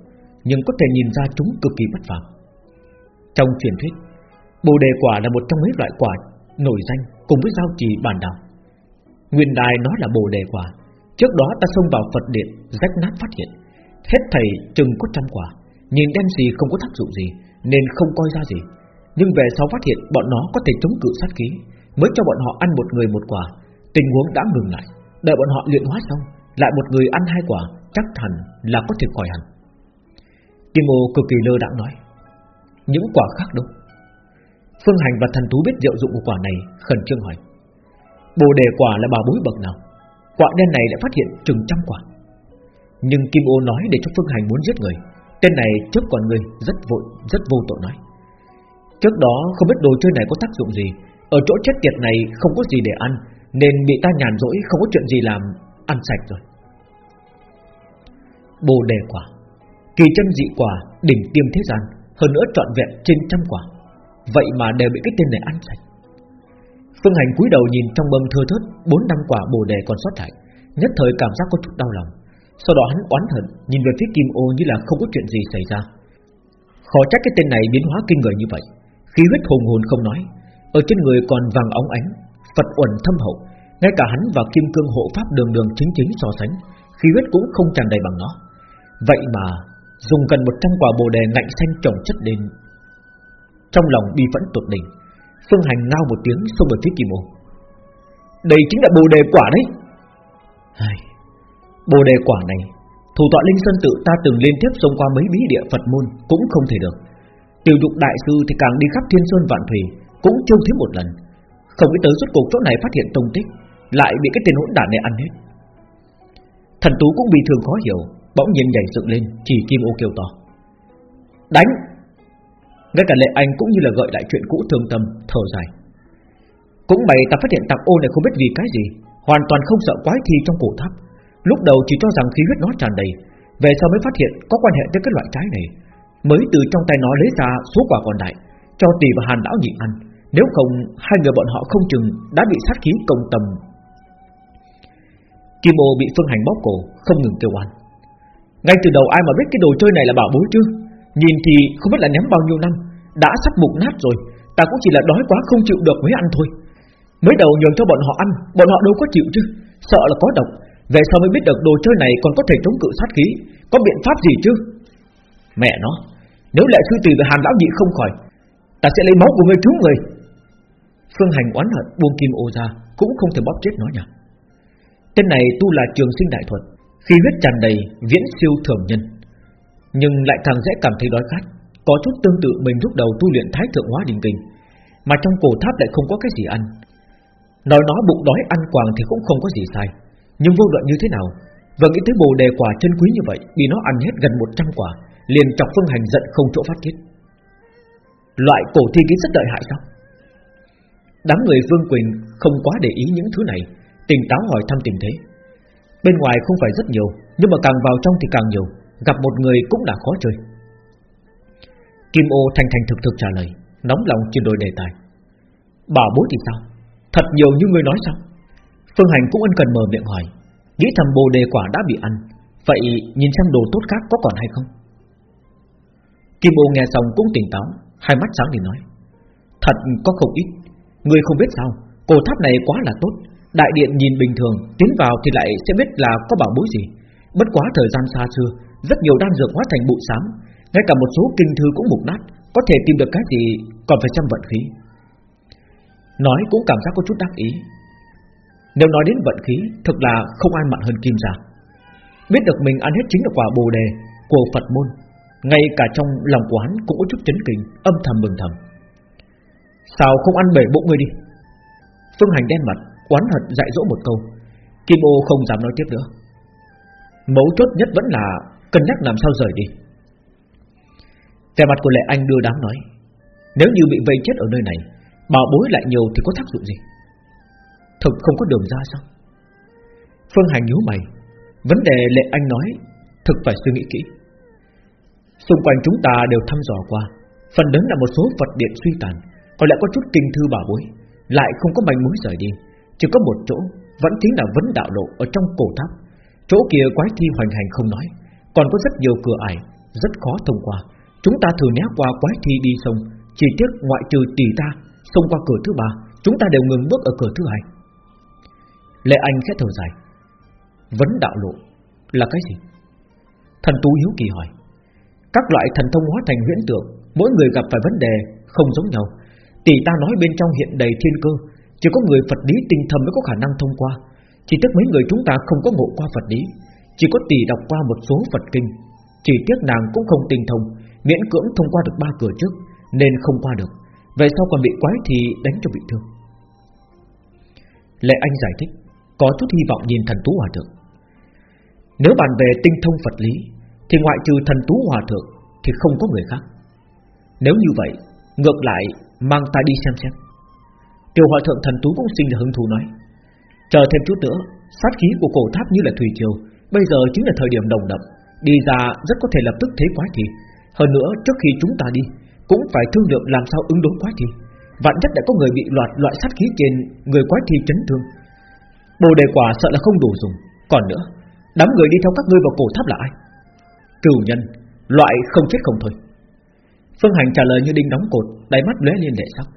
Nhưng có thể nhìn ra chúng cực kỳ bất phàm. Trong truyền thuyết, Bồ đề quả là một trong mấy loại quả Nổi danh cùng với giao trì bản đạo. Nguyên đài nó là bồ đề quả. Trước đó ta xông vào Phật điện, Rách nát phát hiện. Hết thầy chừng có trăm quả. Nhìn đen gì không có tác dụng gì, Nên không coi ra gì. Nhưng về sau phát hiện, bọn nó có thể chống cự sát khí, Mới cho bọn họ ăn một người một quả. Tình huống đã ngừng lại. Đợi bọn họ luyện hóa xong, Lại một người ăn hai quả, Chắc hẳn là có thể khỏi hẳn. Kim ô cực kỳ lơ đãng nói, Những quả khác đâu? Phương Hành và thần thú biết diệu dụng của quả này, Khẩn trương hỏi Bồ đề quả là bảo bối bậc nào? Quả đen này đã phát hiện chừng trăm quả. Nhưng Kim Ô nói để cho Phương Hành muốn giết người, Tên này trước còn người rất vội Rất vô tội nói. Trước đó không biết đồ chơi này có tác dụng gì, Ở chỗ chết tiệt này không có gì để ăn, Nên bị ta nhàn rỗi không có chuyện gì làm, Ăn sạch rồi. Bồ đề quả, Kỳ chân dị quả, đỉnh tiêm thế gian, Hơn nữa trọn vẹn trên trăm quả. Vậy mà đều bị cái tên này ăn sạch. Phương Hành cúi đầu nhìn trong mâm thưa thớt Bốn năm quả bồ đề còn sót lại, Nhất thời cảm giác có chút đau lòng. Sau đó hắn oán hận, Nhìn về phía Kim Ô như là không có chuyện gì xảy ra. Khó trách cái tên này biến hóa kinh người như vậy. Khí huyết hùng hồn không nói, Ở trên người còn vàng óng ánh, Phật uẩn thâm hậu, Ngay cả hắn và kim cương hộ pháp đường đường chính chính so sánh, Khí huyết cũng không tràn đầy bằng nó. Vậy mà, Dùng gần 100 quả bồ đề ngạnh xanh trồng chất đến, Trong lòng bi vẫn tột đỉnh. Phương Hành ngao một tiếng xông vào phía Kim Ô Đây chính là bồ đề quả đấy. Ai... Bồ đề quả này, Thủ tọa Linh Sơn tự ta từng liên tiếp xông qua mấy bí địa Phật môn Cũng không thể được. Tiểu dục đại sư thì càng đi khắp thiên sơn vạn thủy Cũng chưa thiếu một lần. Không biết tới rốt cuộc chỗ này phát hiện tông tích, Lại bị cái tên hỗn đản này ăn hết. Thần tú cũng bị thường khó hiểu, Bỗng nhiên nhảy dựng lên, Chỉ kim ô kêu to. Đánh! Ngay cả lệ anh cũng như là gợi lại chuyện cũ thương tâm, Thở dài. Cũng mày ta phát hiện tạc ô này không biết vì cái gì, Hoàn toàn không sợ quái thi trong cổ tháp. Lúc đầu chỉ cho rằng khí huyết nó tràn đầy, Về sau mới phát hiện có quan hệ tới cái loại trái này. Mới từ trong tay nó lấy ra số quả còn lại, Cho tỷ và hàn lão nhịn ăn. Nếu không, hai người bọn họ không chừng Đã bị sát khí công tầm Kim ô bị phương hành bóp cổ, Không ngừng kêu oan. Ngay từ đầu ai mà biết cái đồ chơi này là bảo bối chứ? Nhìn thì không biết là ném bao nhiêu năm, Đã sắp mục nát rồi, Ta cũng chỉ là đói quá không chịu được mới ăn thôi. Mới đầu nhường cho bọn họ ăn, Bọn họ đâu có chịu chứ, Sợ là có độc. Về sau mới biết được đồ chơi này còn có thể chống cự sát khí, Có biện pháp gì chứ? Mẹ nó, Nếu lệ sư tử và hàn lão nhị không khỏi, Ta sẽ lấy máu của người cứu người. Phương Hành oán hận, buông kim ô ra, Cũng không thể bóp chết nó nhỉ. Tên này tu là trường sinh đại thuật khi huyết tràn đầy viễn siêu thường nhân. Nhưng lại càng dễ cảm thấy đói khát, Có chút tương tự mình lúc đầu tu luyện thái thượng hóa đình kinh, Mà trong cổ tháp lại không có cái gì ăn. Nói nó bụng đói ăn quàng thì cũng không có gì sai, Nhưng vô luận như thế nào Vừa nghĩ tới bồ đề quả chân quý như vậy Bị nó ăn hết gần 100 quả, Liền chọc phương hành giận không chỗ phát tiết. Loại cổ thi kiến rất đợi hại sao? Đám người Vương Quỳnh không quá để ý những thứ này, Tỉnh táo hỏi thăm tình thế. Bên ngoài không phải rất nhiều, Nhưng mà càng vào trong thì càng nhiều. Gặp một người cũng đã khó chơi. Kim ô thành thành thực thực trả lời, Nóng lòng chuyển đổi đề tài. Bảo bối thì sao? Thật nhiều như người nói sao? Phương Hành cũng ân cần mở miệng hỏi, Nghĩ thầm bồ đề quả đã bị ăn, Vậy nhìn xem đồ tốt khác có còn hay không? Kim ô nghe xong cũng tỉnh táo, Hai mắt sáng thì nói, Thật có không ít, Người không biết sao, Cổ tháp này quá là tốt, Đại điện nhìn bình thường, Tiến vào thì lại sẽ biết là có bảo bối gì. Bất quá thời gian xa xưa rất nhiều đan dược hóa thành bụi xám, Ngay cả một số kinh thư cũng mục nát, Có thể tìm được cái gì còn phải chăm vận khí. Nói cũng cảm giác có chút đắc ý. Nếu nói đến vận khí, Thực là không ai mạnh hơn Kim gia Biết được mình ăn hết chính là quả bồ đề Của Phật môn, Ngay cả trong lòng quán cũng có chút chấn kinh, Âm thầm mừng thầm. Sao không ăn bể bụng người đi? Phương Hành đen mặt, Oán hận dạy dỗ một câu. Kim ô không dám nói tiếp nữa. Mấu chốt nhất vẫn là Cân nhắc làm sao rời đi. Vẻ mặt của Lệ Anh đưa đám nói, Nếu như bị vây chết ở nơi này, Bảo bối lại nhiều thì có tác dụng gì? Thực không có đường ra sao? Phương Hành nhíu mày, Vấn đề Lệ Anh nói, Thực phải suy nghĩ kỹ. Xung quanh chúng ta đều thăm dò qua, Phần lớn là một số vật điện suy tàn, Có lẽ có chút kinh thư bảo bối, Lại không có manh mối rời đi, chỉ có một chỗ, Vẫn chính là vấn đạo lộ ở trong cổ tháp. Chỗ kia quái thi hoành hành không nói. Còn có rất nhiều cửa ải, Rất khó thông qua. Chúng ta thử né qua quái thi đi sông, Chỉ tiếc ngoại trừ tỷ ta, Xông qua cửa thứ ba, Chúng ta đều ngừng bước ở cửa thứ hai. Lệ Anh khẽ thở dài. Vấn đạo lộ, là cái gì? Thần Tú hiếu kỳ hỏi. Các loại thần thông hóa thành huyễn tượng, Mỗi người gặp phải vấn đề không giống nhau. Tỷ ta nói bên trong hiện đầy thiên cơ, chỉ có người Phật lý tinh thầm mới có khả năng thông qua. Chỉ tiếc mấy người chúng ta không có ngộ qua Phật lý. Chỉ có tỷ đọc qua một số Phật kinh, Chỉ tiếc nàng cũng không tinh thông, Miễn cưỡng thông qua được ba cửa trước, Nên không qua được. Về sau còn bị quái thì đánh cho bị thương. Lệ Anh giải thích, Có chút hy vọng nhìn thần tú hòa thượng. Nếu bàn về tinh thông Phật lý, Thì ngoại trừ thần tú hòa thượng Thì không có người khác. Nếu như vậy, Ngược lại, mang ta đi xem xem Tiểu hòa thượng thần tú cũng sinh ra hứng thú nói, Chờ thêm chút nữa, Sát khí của cổ tháp như là thủy triều Bây giờ chính là thời điểm đồng đậm, Đi ra rất có thể lập tức thế quái thi. Hơn nữa, trước khi chúng ta đi, Cũng phải thương lượng làm sao ứng đối quái thi. Vạn nhất đã có người bị loạt loại sát khí trên Người quái thi chấn thương. Bồ đề quả sợ là không đủ dùng. Còn nữa, Đám người đi theo các ngươi vào cổ tháp là ai? Cửu nhân, Loại không chết không thôi. Phương Hành trả lời như đinh đóng cột, Đáy mắt lóe lên lệ sắc.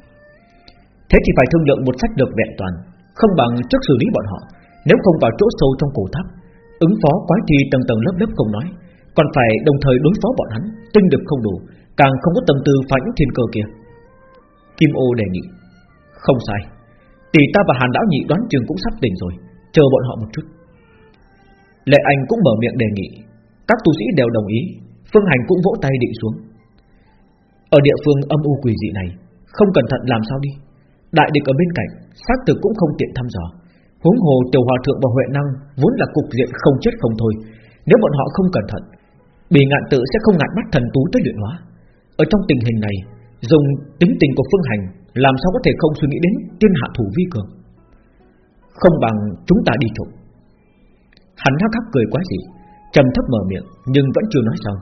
Thế thì phải thương lượng một sách được vẹn toàn, Không bằng trước xử lý bọn họ. Nếu không vào chỗ sâu trong cổ tháp Ứng phó quái thi tầng tầng lớp lớp không nói. Còn phải đồng thời đối phó bọn hắn, Tinh lực không đủ, Càng không có tâm tư phá những thiên cơ kia. Kim ô đề nghị, Không sai. Tỷ ta và Hàn Lão Nhị đoán trường cũng sắp tỉnh rồi, Chờ bọn họ một chút. Lệ Anh cũng mở miệng đề nghị, Các tu sĩ đều đồng ý, Phương Hành cũng vỗ tay định xuống. Ở địa phương âm u quỷ dị này, Không cẩn thận làm sao đi. Đại địch ở bên cạnh, Xác thực cũng không tiện thăm dò. Huống hồ tiểu hòa thượng và huệ năng Vốn là cục diện không chết không thôi. Nếu bọn họ không cẩn thận bị ngạn tự sẽ không ngại mắt thần tú tới luyện hóa. Ở trong tình hình này, Dùng tính tình của phương hành, Làm sao có thể không suy nghĩ đến tiên hạ thủ vi cường? Không bằng chúng ta đi trộm Hắn hắc hắc cười quá dị, trầm thấp mở miệng, nhưng vẫn chưa nói xong.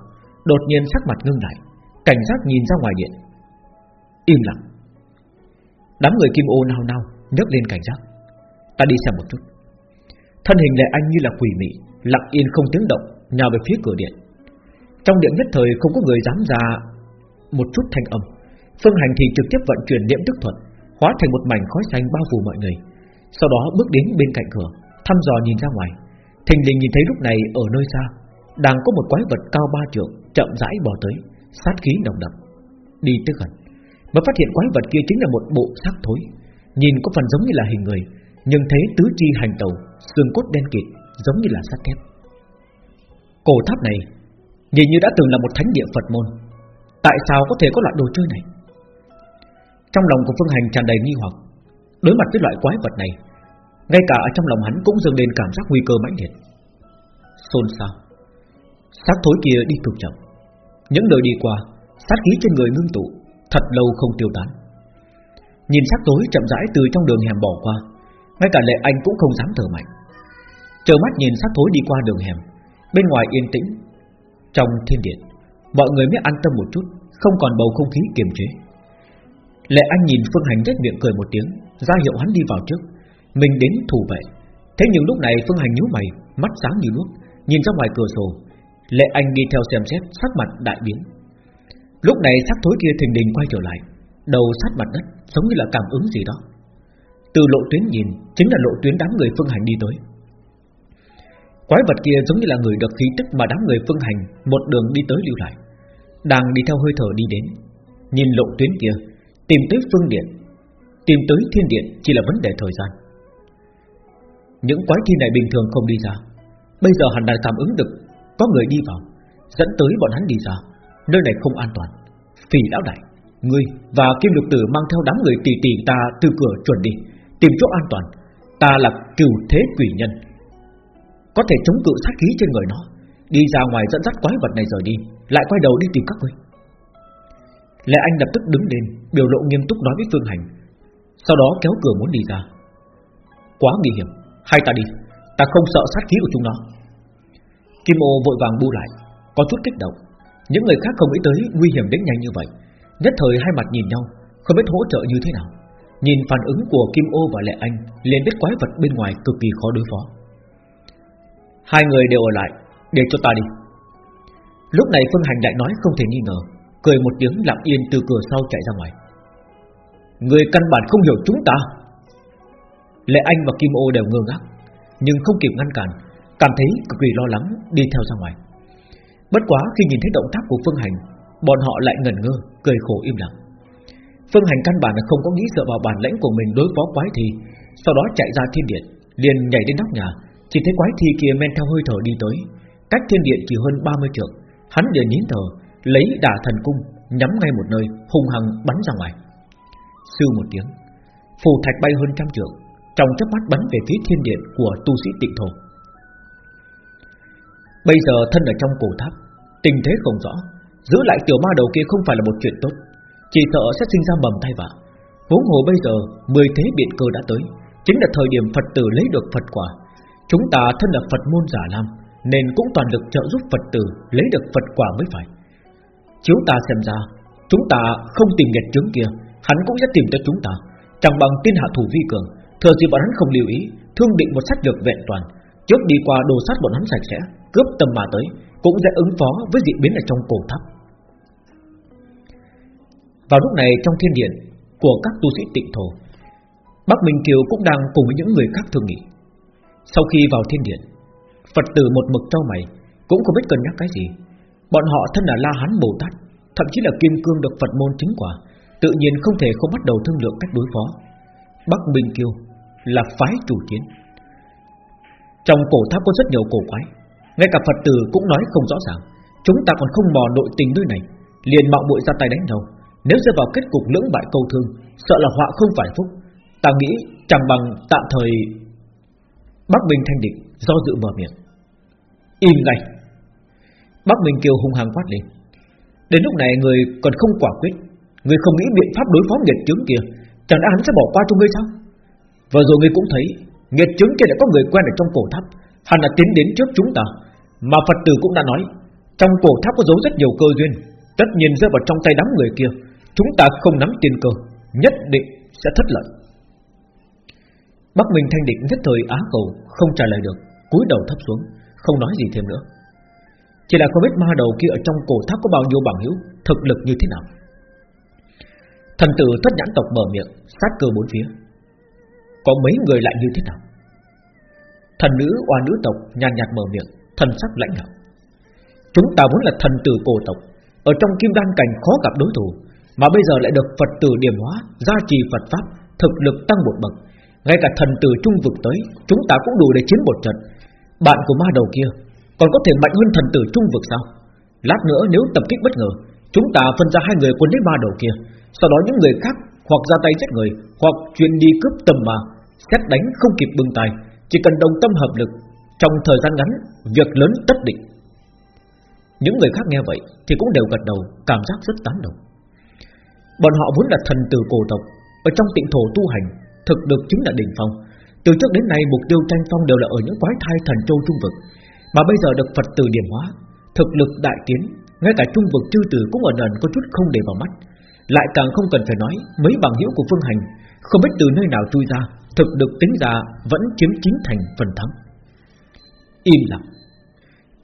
Đột nhiên sắc mặt ngưng lại, Cảnh giác nhìn ra ngoài điện. Im lặng. Đám người kim ô nao nao nhấc lên cảnh giác. Ta đi xem một chút. Thân hình lại anh như là quỷ mị, Lặng yên không tiếng động, Nhào về phía cửa điện. Trong điện nhất thời không có người dám ra Một chút thanh âm. Phương hành thì trực tiếp vận chuyển niệm tức thuật, Hóa thành một mảnh khói xanh bao phủ mọi người. Sau đó bước đến bên cạnh cửa, Thăm dò nhìn ra ngoài. Thình lình nhìn thấy lúc này ở nơi xa, Đang có một quái vật cao ba trượng, Chậm rãi bò tới, Sát khí nồng đậm. Đi tới gần, Mới phát hiện quái vật kia chính là một bộ xác thối. Nhìn có phần giống như là hình người nhưng thấy tứ chi hành tàu Xương cốt đen kịt, giống như là sắt thép. Cổ tháp này, Nhìn như đã từng là một thánh địa Phật môn. Tại sao có thể có loại đồ chơi này? Trong lòng của Phương Hành tràn đầy nghi hoặc. Đối mặt với loại quái vật này, Ngay cả ở trong lòng hắn cũng dâng lên cảm giác nguy cơ mãnh liệt. Xôn xao. Sát thối kia đi cực chậm. Những nơi đi qua, Sát khí trên người ngưng tụ, Thật lâu không tiêu tán. Nhìn sát tối chậm rãi từ trong đường hẻm bỏ qua ngay cả lệ anh cũng không dám thở mạnh. Chờ mắt nhìn sát thối đi qua đường hẻm. Bên ngoài yên tĩnh, Trong thiên điện, Mọi người mới an tâm một chút, Không còn bầu không khí kiềm chế. Lệ anh nhìn Phương Hành rất miệng cười một tiếng, ra hiệu hắn đi vào trước. Mình đến thủ vệ. Thế nhưng lúc này Phương Hành nhíu mày, Mắt sáng như nước, Nhìn ra ngoài cửa sổ. Lệ anh đi theo xem xét, sắc mặt đại biến. Lúc này sắc thối kia thình đình quay trở lại, Đầu sát mặt đất, Giống như là cảm ứng gì đó. Từ lộ tuyến nhìn, Chính là lộ tuyến đám người phương hành đi tới. Quái vật kia giống như là người được khí tức Mà đám người phương hành Một đường đi tới lưu lại, Đang đi theo hơi thở đi đến. Nhìn lộ tuyến kia, Tìm tới phương điện, Tìm tới thiên điện chỉ là vấn đề thời gian. Những quái thi này bình thường không đi ra. Bây giờ hẳn đã cảm ứng được, Có người đi vào, Dẫn tới bọn hắn đi ra, Nơi này không an toàn. Phỉ lão đại, Ngươi và kim lục tử mang theo đám người tỷ tỷ ta từ cửa chuẩn đi. Tìm chỗ an toàn. Ta là cửu thế quỷ nhân. Có thể chống cự sát khí trên người nó, Đi ra ngoài dẫn dắt quái vật này rời đi, Lại quay đầu đi tìm các ngươi. Lệ Anh lập tức đứng lên, Biểu lộ nghiêm túc nói với Phương Hành, Sau đó kéo cửa muốn đi ra. Quá nguy hiểm, Hay ta đi, Ta không sợ sát khí của chúng nó. Kim ô vội vàng bu lại, Có chút kích động. Những người khác không nghĩ tới nguy hiểm đến nhanh như vậy. Nhất thời hai mặt nhìn nhau, Không biết hỗ trợ như thế nào. Nhìn phản ứng của Kim Ô và Lệ Anh, liền biết quái vật bên ngoài cực kỳ khó đối phó. Hai người đều ở lại, Để cho ta đi. Lúc này Phương Hành lại nói không thể nghi ngờ, Cười một tiếng lặng yên từ cửa sau chạy ra ngoài. Người căn bản không hiểu chúng ta. Lệ Anh và Kim Ô đều ngơ ngác, Nhưng không kịp ngăn cản, Cảm thấy cực kỳ lo lắng, đi theo ra ngoài. Bất quá khi nhìn thấy động tác của Phương Hành, Bọn họ lại ngẩn ngơ, Cười khổ im lặng. Phương Hành căn bản là không có nghĩ dựa vào bản lĩnh của mình đối phó quái thi. Sau đó chạy ra thiên điện, Liền nhảy đến nóc nhà. Chỉ thấy quái thi kia men theo hơi thở đi tới. Cách thiên điện chỉ hơn 30 trượng. Hắn liền nín thở, Lấy đả thần cung, Nhắm ngay một nơi, hung hăng bắn ra ngoài. Sư một tiếng, Phù thạch bay hơn trăm trượng, Trong chớp mắt bắn về phía thiên điện của tu sĩ tịnh thổ. Bây giờ thân ở trong cổ tháp, Tình thế không rõ, Giữ lại tiểu ma đầu kia không phải là một chuyện tốt. Chỉ sợ sẽ sinh ra mầm tay vạ. Vốn hồ bây giờ, Mười thế biện cơ đã tới. Chính là thời điểm Phật tử lấy được Phật quả. Chúng ta thân là Phật môn giả lam, Nên cũng toàn lực trợ giúp Phật tử Lấy được Phật quả mới phải. Chiếu ta xem ra, Chúng ta không tìm nghịch chứng kia, Hắn cũng sẽ tìm tới chúng ta. Chẳng bằng tiên hạ thủ vi cường, Thừa dịp bọn hắn không lưu ý, Thương định một sách lược vẹn toàn. Trước đi qua đồ sát bọn hắn sạch sẽ, Cướp tâm mà tới, Cũng sẽ ứng phó với dị biến ở trong cổ tháp. Vào lúc này trong thiên điện Của các tu sĩ tịnh thổ, Bắc Minh Kiều cũng đang cùng với những người khác thương nghị. Sau khi vào thiên điện, Phật tử một mực trao mày, Cũng không biết cân nhắc cái gì. Bọn họ thân là La Hán Bồ Tát, Thậm chí là Kim Cương được Phật môn chính quả, Tự nhiên không thể không bắt đầu thương lượng cách đối phó. Bắc Minh Kiều Là phái chủ chiến Trong cổ tháp có rất nhiều cổ quái, Ngay cả Phật tử cũng nói không rõ ràng. Chúng ta còn không mò nội tình nơi này, Liền mạo muội ra tay đánh nhau. Nếu rơi vào kết cục lưỡng bại câu thương, Sợ là họa không phải phúc. Ta nghĩ chẳng bằng tạm thời Bắc Minh thanh địch do dự mở miệng. Im ngay. Bắc Minh Kiều hung hăng quát lên. Đến lúc này người còn không quả quyết, Người không nghĩ biện pháp đối phó nghiệt chứng kia, Chẳng lẽ hắn sẽ bỏ qua cho ngươi sao? Vừa rồi ngươi cũng thấy, Nghiệt chứng kia đã có người quen ở trong cổ tháp Hắn đã tiến đến trước chúng ta. Mà Phật tử cũng đã nói, Trong cổ tháp có giấu rất nhiều cơ duyên, Tất nhiên rơi vào trong tay đám người kia. Chúng ta không nắm tiền cơ, Nhất định sẽ thất lợi. Bắc Minh Thanh Định nhất thời á cầu Không trả lời được, cúi đầu thấp xuống, Không nói gì thêm nữa. Chỉ là không biết ma đầu kia ở trong cổ tháp có bao nhiêu bằng hữu, Thực lực như thế nào. Thần tử thất nhãn tộc mở miệng, Sát cơ bốn phía. Có mấy người lại như thế nào? Thần nữ oa nữ tộc nhàn nhạt mở miệng, Thần sắc lãnh đạo. Chúng ta vốn là thần tử cổ tộc, Ở trong kim đan cảnh khó gặp đối thủ mà bây giờ lại được Phật tử điểm hóa, Gia trì Phật Pháp, Thực lực tăng một bậc. Ngay cả thần tử trung vực tới, Chúng ta cũng đủ để chiến một trận. Bạn của ma đầu kia, Còn có thể mạnh hơn thần tử trung vực sao? Lát nữa nếu tập kích bất ngờ, Chúng ta phân ra hai người quân lấy ma đầu kia, Sau đó những người khác hoặc ra tay giết người, Hoặc chuyên đi cướp tầm mà Xét đánh không kịp bưng tay Chỉ cần đồng tâm hợp lực, Trong thời gian ngắn, Việc lớn tất định. Những người khác nghe vậy Thì cũng đều gật đầu, Cảm giác rất tán đồng. Bọn họ vốn là thần tử cổ tộc Ở trong tịnh thổ tu hành thực được chính là đỉnh phong. Từ trước đến nay mục tiêu tranh phong đều là ở những quái thai thần châu trung vực, mà bây giờ được Phật tử điểm hóa, thực lực đại tiến, ngay cả trung vực chư tử cũng ở nền có chút không để vào mắt. Lại càng không cần phải nói mấy bằng hữu của Phương Hành không biết từ nơi nào chui ra, thực được tính ra vẫn chiếm chính thành phần thắng. Im lặng.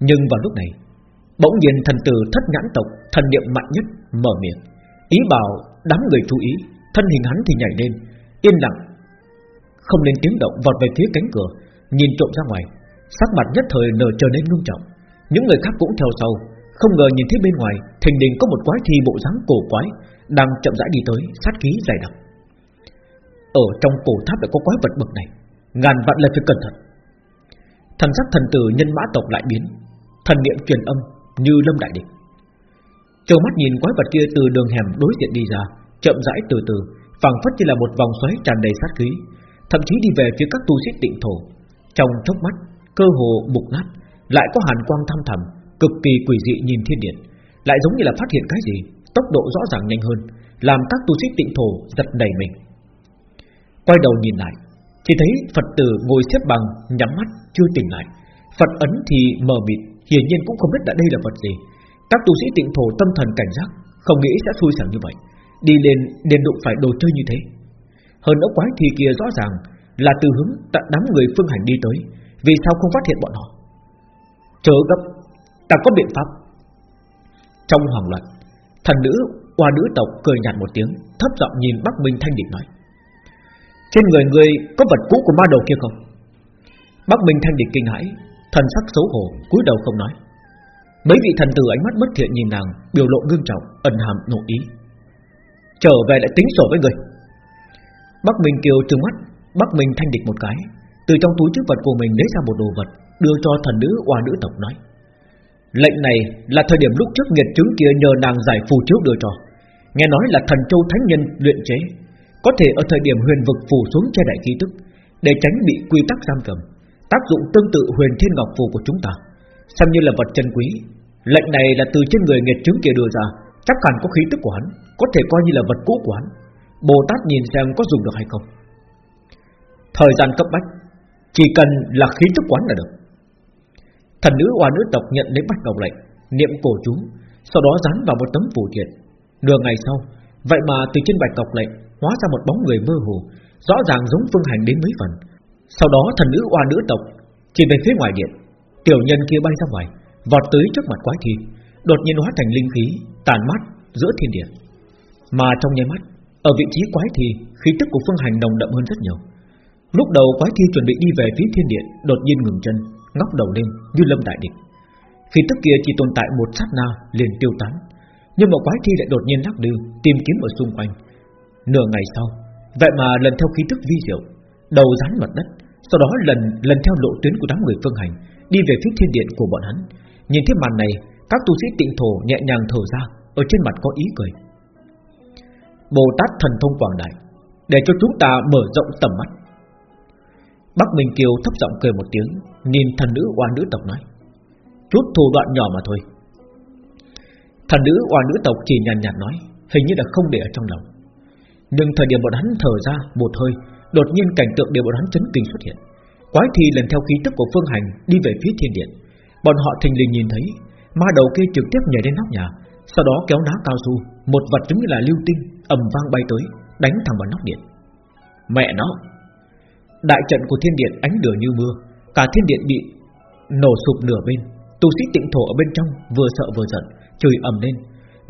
Nhưng vào lúc này, bỗng nhiên thần tử thất nhãn tộc, thần niệm mạnh nhất mở miệng, ý bảo đám người chú ý, thân hình hắn thì nhảy lên, yên lặng không nên tiếng động vọt về phía cánh cửa Nhìn trộm ra ngoài. Sắc mặt nhất thời nở trở nên nghiêm trọng. Những người khác cũng theo sau Không ngờ nhìn thấy bên ngoài Thình đình có một quái thi bộ dáng cổ quái Đang chậm rãi đi tới sát khí dày đặc. Ở trong cổ tháp đã có quái vật bậc này Ngàn vạn lần phải cẩn thận. Thần sắc thần tử nhân mã tộc lại biến Thần niệm truyền âm như lâm đại địch. Châu mắt nhìn quái vật kia từ đường hẻm đối diện đi ra Chậm rãi từ từ phảng phất như là một vòng xoáy tràn đầy sát khí thậm chí đi về phía các tu sĩ tịnh thổ. Trong chốc mắt, cơ hồ mục nát, lại có hàn quang thăm thẳm, cực kỳ quỷ dị nhìn thiên điện, lại giống như là phát hiện cái gì, tốc độ rõ ràng nhanh hơn, làm các tu sĩ tịnh thổ giật đầy mình. Quay đầu nhìn lại, chỉ thấy Phật tử ngồi xếp bằng, nhắm mắt, chưa tỉnh lại. Phật ấn thì mờ mịt, hiển nhiên cũng không biết đã đây là vật gì. Các tu sĩ tịnh thổ tâm thần cảnh giác, không nghĩ sẽ xui xẻo như vậy, đi lên liền đụng phải đồ chơi như thế. Hơn nữa quái thì kia rõ ràng Là từ hướng tận đám người phương hành đi tới Vì sao không phát hiện bọn họ? Chớ gấp Ta có biện pháp. Trong hoàng loạn Thần nữ qua nữ tộc cười nhạt một tiếng Thấp giọng nhìn Bắc Minh Thanh Định nói Trên người người có vật cũ của ma đầu kia không? Bắc Minh Thanh Địch kinh hãi Thần sắc xấu hổ cúi đầu không nói. Mấy vị thần tử ánh mắt bất thiện nhìn nàng, Biểu lộ gương trọng, ẩn hàm nội ý. Trở về lại tính sổ với người. Bắc Minh Kiều trừng mắt, Bắc Minh thanh địch một cái, Từ trong túi chứa vật của mình lấy ra một đồ vật, Đưa cho thần nữ oa nữ tộc nói. Lệnh này là thời điểm lúc trước nghiệt chứng kia nhờ nàng giải phù trước đưa cho. Nghe nói là thần châu thánh nhân luyện chế, Có thể ở thời điểm huyền vực phủ xuống che đại khí tức, Để tránh bị quy tắc giam cầm, Tác dụng tương tự huyền thiên ngọc phù của chúng ta. Xem như là vật chân quý Lệnh này là từ trên người nghiệt chứng kia đưa ra. Chắc hẳn có khí tức của hắn, Có thể coi như là vật cũ của hắn. Bồ Tát nhìn xem có dùng được hay không. Thời gian cấp bách, Chỉ cần là khí tức quán là được. Thần nữ hòa nữ tộc nhận lấy bắt ngọc lệnh, Niệm cổ chú Sau đó dán vào một tấm phù triện Nửa ngày sau, Vậy mà từ trên bạch ngọc lệnh Hóa ra một bóng người mơ hồ, Rõ ràng giống phương hành đến mấy phần. Sau đó thần nữ hòa nữ tộc Chỉ về phía ngoài điện, Tiểu nhân kia bay ra ngoài. Vọt tới trước mặt quái thi Đột nhiên hóa thành linh khí Tàn mát giữa thiên địa Mà trong nháy mắt Ở vị trí quái thi Khí tức của phương hành nồng đậm hơn rất nhiều Lúc đầu quái thi chuẩn bị đi về phía thiên địa, Đột nhiên ngừng chân ngóc đầu lên như lâm đại địch. Khi tức kia chỉ tồn tại một sát na liền tiêu tán, nhưng mà quái thi lại đột nhiên lắc lư tìm kiếm ở xung quanh. Nửa ngày sau, vậy mà lần theo khí tức vi diệu, đầu rắn mặt đất, sau đó lần lần theo lộ tuyến của đám người phương hành đi về phía thiên điện của bọn hắn. Nhìn thấy màn này, các tu sĩ tịnh thổ nhẹ nhàng thở ra, ở trên mặt có ý cười. Bồ Tát thần thông quảng đại, để cho chúng ta mở rộng tầm mắt. Bắc Minh Kiều thấp giọng cười một tiếng Nhìn thần nữ oan nữ tộc nói Chút thủ đoạn nhỏ mà thôi Thần nữ oan nữ tộc chỉ nhàn nhạt nói Hình như là không để ở trong lòng Nhưng thời điểm bọn hắn thở ra một hơi Đột nhiên cảnh tượng đều bọn hắn chấn kinh xuất hiện Quái thi lần theo khí tức của phương hành Đi về phía thiên điện Bọn họ thình lình nhìn thấy, Ma đầu kia trực tiếp nhảy lên nóc nhà, Sau đó kéo đá cao su, Một vật giống như là lưu tinh, ầm vang bay tới, Đánh thẳng vào nóc điện. Mẹ nó! Đại trận của thiên điện ánh lửa như mưa, Cả thiên điện bị nổ sụp nửa bên. Tu sĩ tịnh thổ ở bên trong Vừa sợ vừa giận, Chửi ầm lên.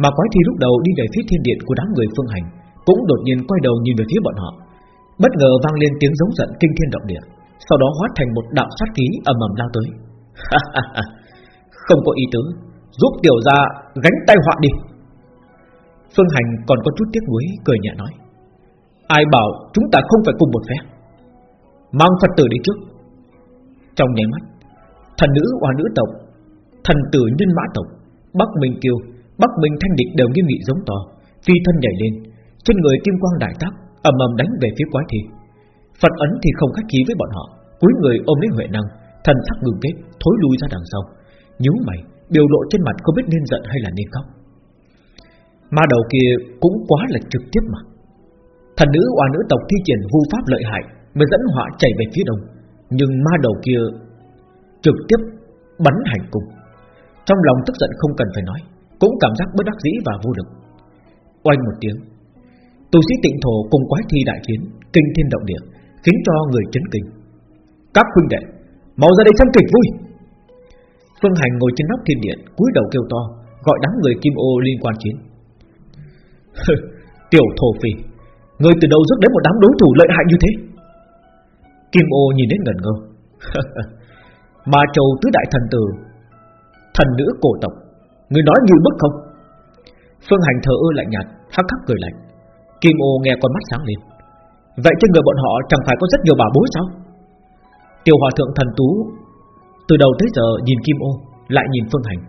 Mà quái thi lúc đầu đi về phía thiên điện của đám người phương hành, Cũng đột nhiên quay đầu nhìn về phía bọn họ. Bất ngờ vang lên tiếng giống giận kinh thiên động địa, Sau đó hóa thành một đạo sát khí ầm ầm lao tới. Không có ý tứ. Giúp tiểu gia gánh tay họa đi. Phương Hành còn có chút tiếc nuối, Cười nhẹ nói. Ai bảo chúng ta không phải cùng một phe Mang Phật tử đi trước. Trong nháy mắt, Thần nữ hoa nữ tộc, Thần tử nhân mã tộc, Bắc Minh Kiều Bắc Minh Thanh Địch đều nghiêm nghị giống to, Phi thân nhảy lên. Trên người kim quang đại tác ầm ầm đánh về phía quái thi. Phật ấn thì không khách khí với bọn họ Cuối người ôm lấy Huệ Năng. Thần sắc ngừng kết, thối lui ra đằng sau. Nhíu mày, biểu lộ trên mặt không biết nên giận hay là nên khóc. Ma đầu kia cũng quá là trực tiếp mà. Thần nữ oa nữ tộc thi triển vu pháp lợi hại Mới dẫn họa chảy về phía đông. Nhưng ma đầu kia Trực tiếp bắn hành cung Trong lòng tức giận không cần phải nói, Cũng cảm giác bất đắc dĩ và vô lực. Oanh một tiếng, Tu sĩ tịnh thổ cùng quái thi đại chiến Kinh thiên động địa, Khiến cho người chấn kinh. Các huynh đệ Mau ra đây xem kịch vui. Phương Hành ngồi trên nóc thiên điện, cúi đầu kêu to, Gọi đám người kim ô liên quan chiến. Tiểu thổ phỉ, Người từ đâu rước đến một đám đối thủ lợi hại như thế? Kim ô nhìn đến ngẩn ngơ. Mà châu tứ đại thần tử, Thần nữ cổ tộc, Người nói như bức không? Phương hành thờ ơ lạnh nhạt, Hắc hắc cười lạnh. Kim ô nghe con mắt sáng lên. Vậy trên người bọn họ chẳng phải có rất nhiều bảo bối sao? Tiểu hòa thượng thần tú. Từ đầu tới giờ nhìn Kim ô, Lại nhìn Phương hành.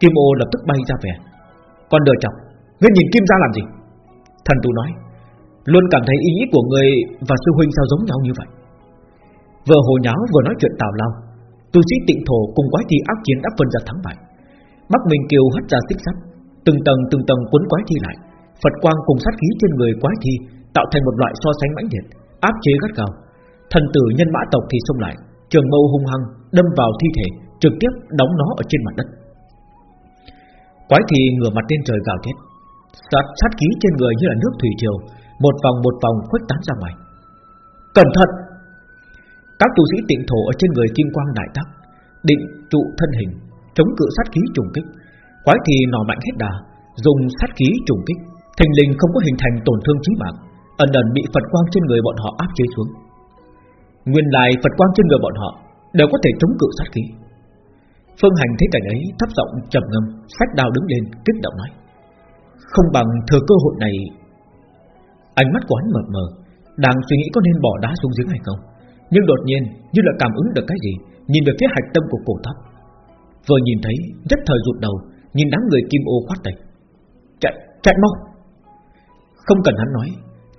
Kim ô lập tức bay ra về Con đờ chọc, Ngươi nhìn Kim ra làm gì? Thần tú nói, Luôn cảm thấy ý nghĩ của người và sư huynh sao giống nhau như vậy. Vừa hồ nháo vừa nói chuyện tào lao, Tu sĩ tịnh thổ cùng quái thi ác chiến đã phân ra thắng bại. Bắc Minh Kiều hất ra xích sắt, Từng tầng từng tầng cuốn quái thi lại. Phật quang cùng sát khí trên người quái thi Tạo thành một loại so sánh mãnh liệt, Áp chế gắt gao. Thần tử nhân mã tộc thì xông lại Trường mâu hung hăng đâm vào thi thể Trực tiếp đóng nó ở trên mặt đất. Quái thì ngửa mặt lên trời gào thét. Sát, sát khí trên người như là nước thủy triều một vòng một vòng khuếch tán ra ngoài. Cẩn thận! Các tu sĩ tịnh thổ ở trên người kim quang đại tác Định trụ thân hình Chống cự sát khí trùng kích. Quái thì nỏ mạnh hết đà Dùng sát khí trùng kích. Thành linh không có hình thành tổn thương chí mạng Ẩn ẩn bị Phật quang trên người bọn họ áp chế xuống. Nguyên lại Phật quang trên người bọn họ Đều có thể chống cự sát khí. Phương Hành thấy cảnh ấy thấp giọng trầm ngâm Sách đao đứng lên kích động nói Không bằng thừa cơ hội này. Ánh mắt của hắn mờ mờ Đang suy nghĩ có nên bỏ đá xuống giếng hay không Nhưng đột nhiên như là cảm ứng được cái gì Nhìn về phía hạch tâm của cổ tháp. Vừa nhìn thấy rất thời rụt đầu Nhìn đám người kim ô khoát tay. Chạy, chạy mau. Không cần hắn nói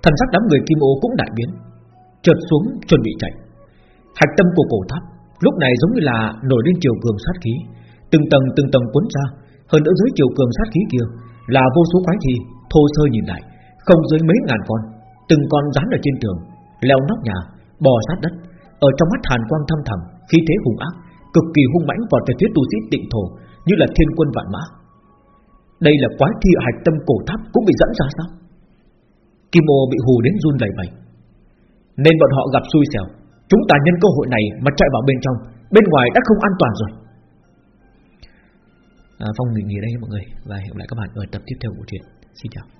Thần sắc đám người kim ô cũng đại biến Trượt xuống chuẩn bị chạy. Hạch tâm của cổ tháp Lúc này giống như là nổi lên chiều cường sát khí. Từng tầng từng tầng cuốn ra. Hơn nữa dưới chiều cường sát khí kia Là vô số quái thi thô sơ nhìn lại Không dưới mấy ngàn con Từng con dán ở trên tường Leo nóc nhà, bò sát đất. Ở trong mắt hàn quang thâm thẳm Khí thế hung ác, cực kỳ hung mãnh vọt về phía tu sĩ tịnh thổ Như là thiên quân vạn mã. Đây là quái thi ở hạch tâm cổ tháp Cũng bị dẫn ra sao? Kim ô bị hù đến run lẩy bẩy. Nên bọn họ gặp xui xẻo. Chúng ta nhân cơ hội này mà chạy vào bên trong. Bên ngoài đã không an toàn rồi. À, Phong nghỉ nghỉ đây mọi người. Và hẹn gặp lại các bạn ở tập tiếp theo của truyện. Xin chào.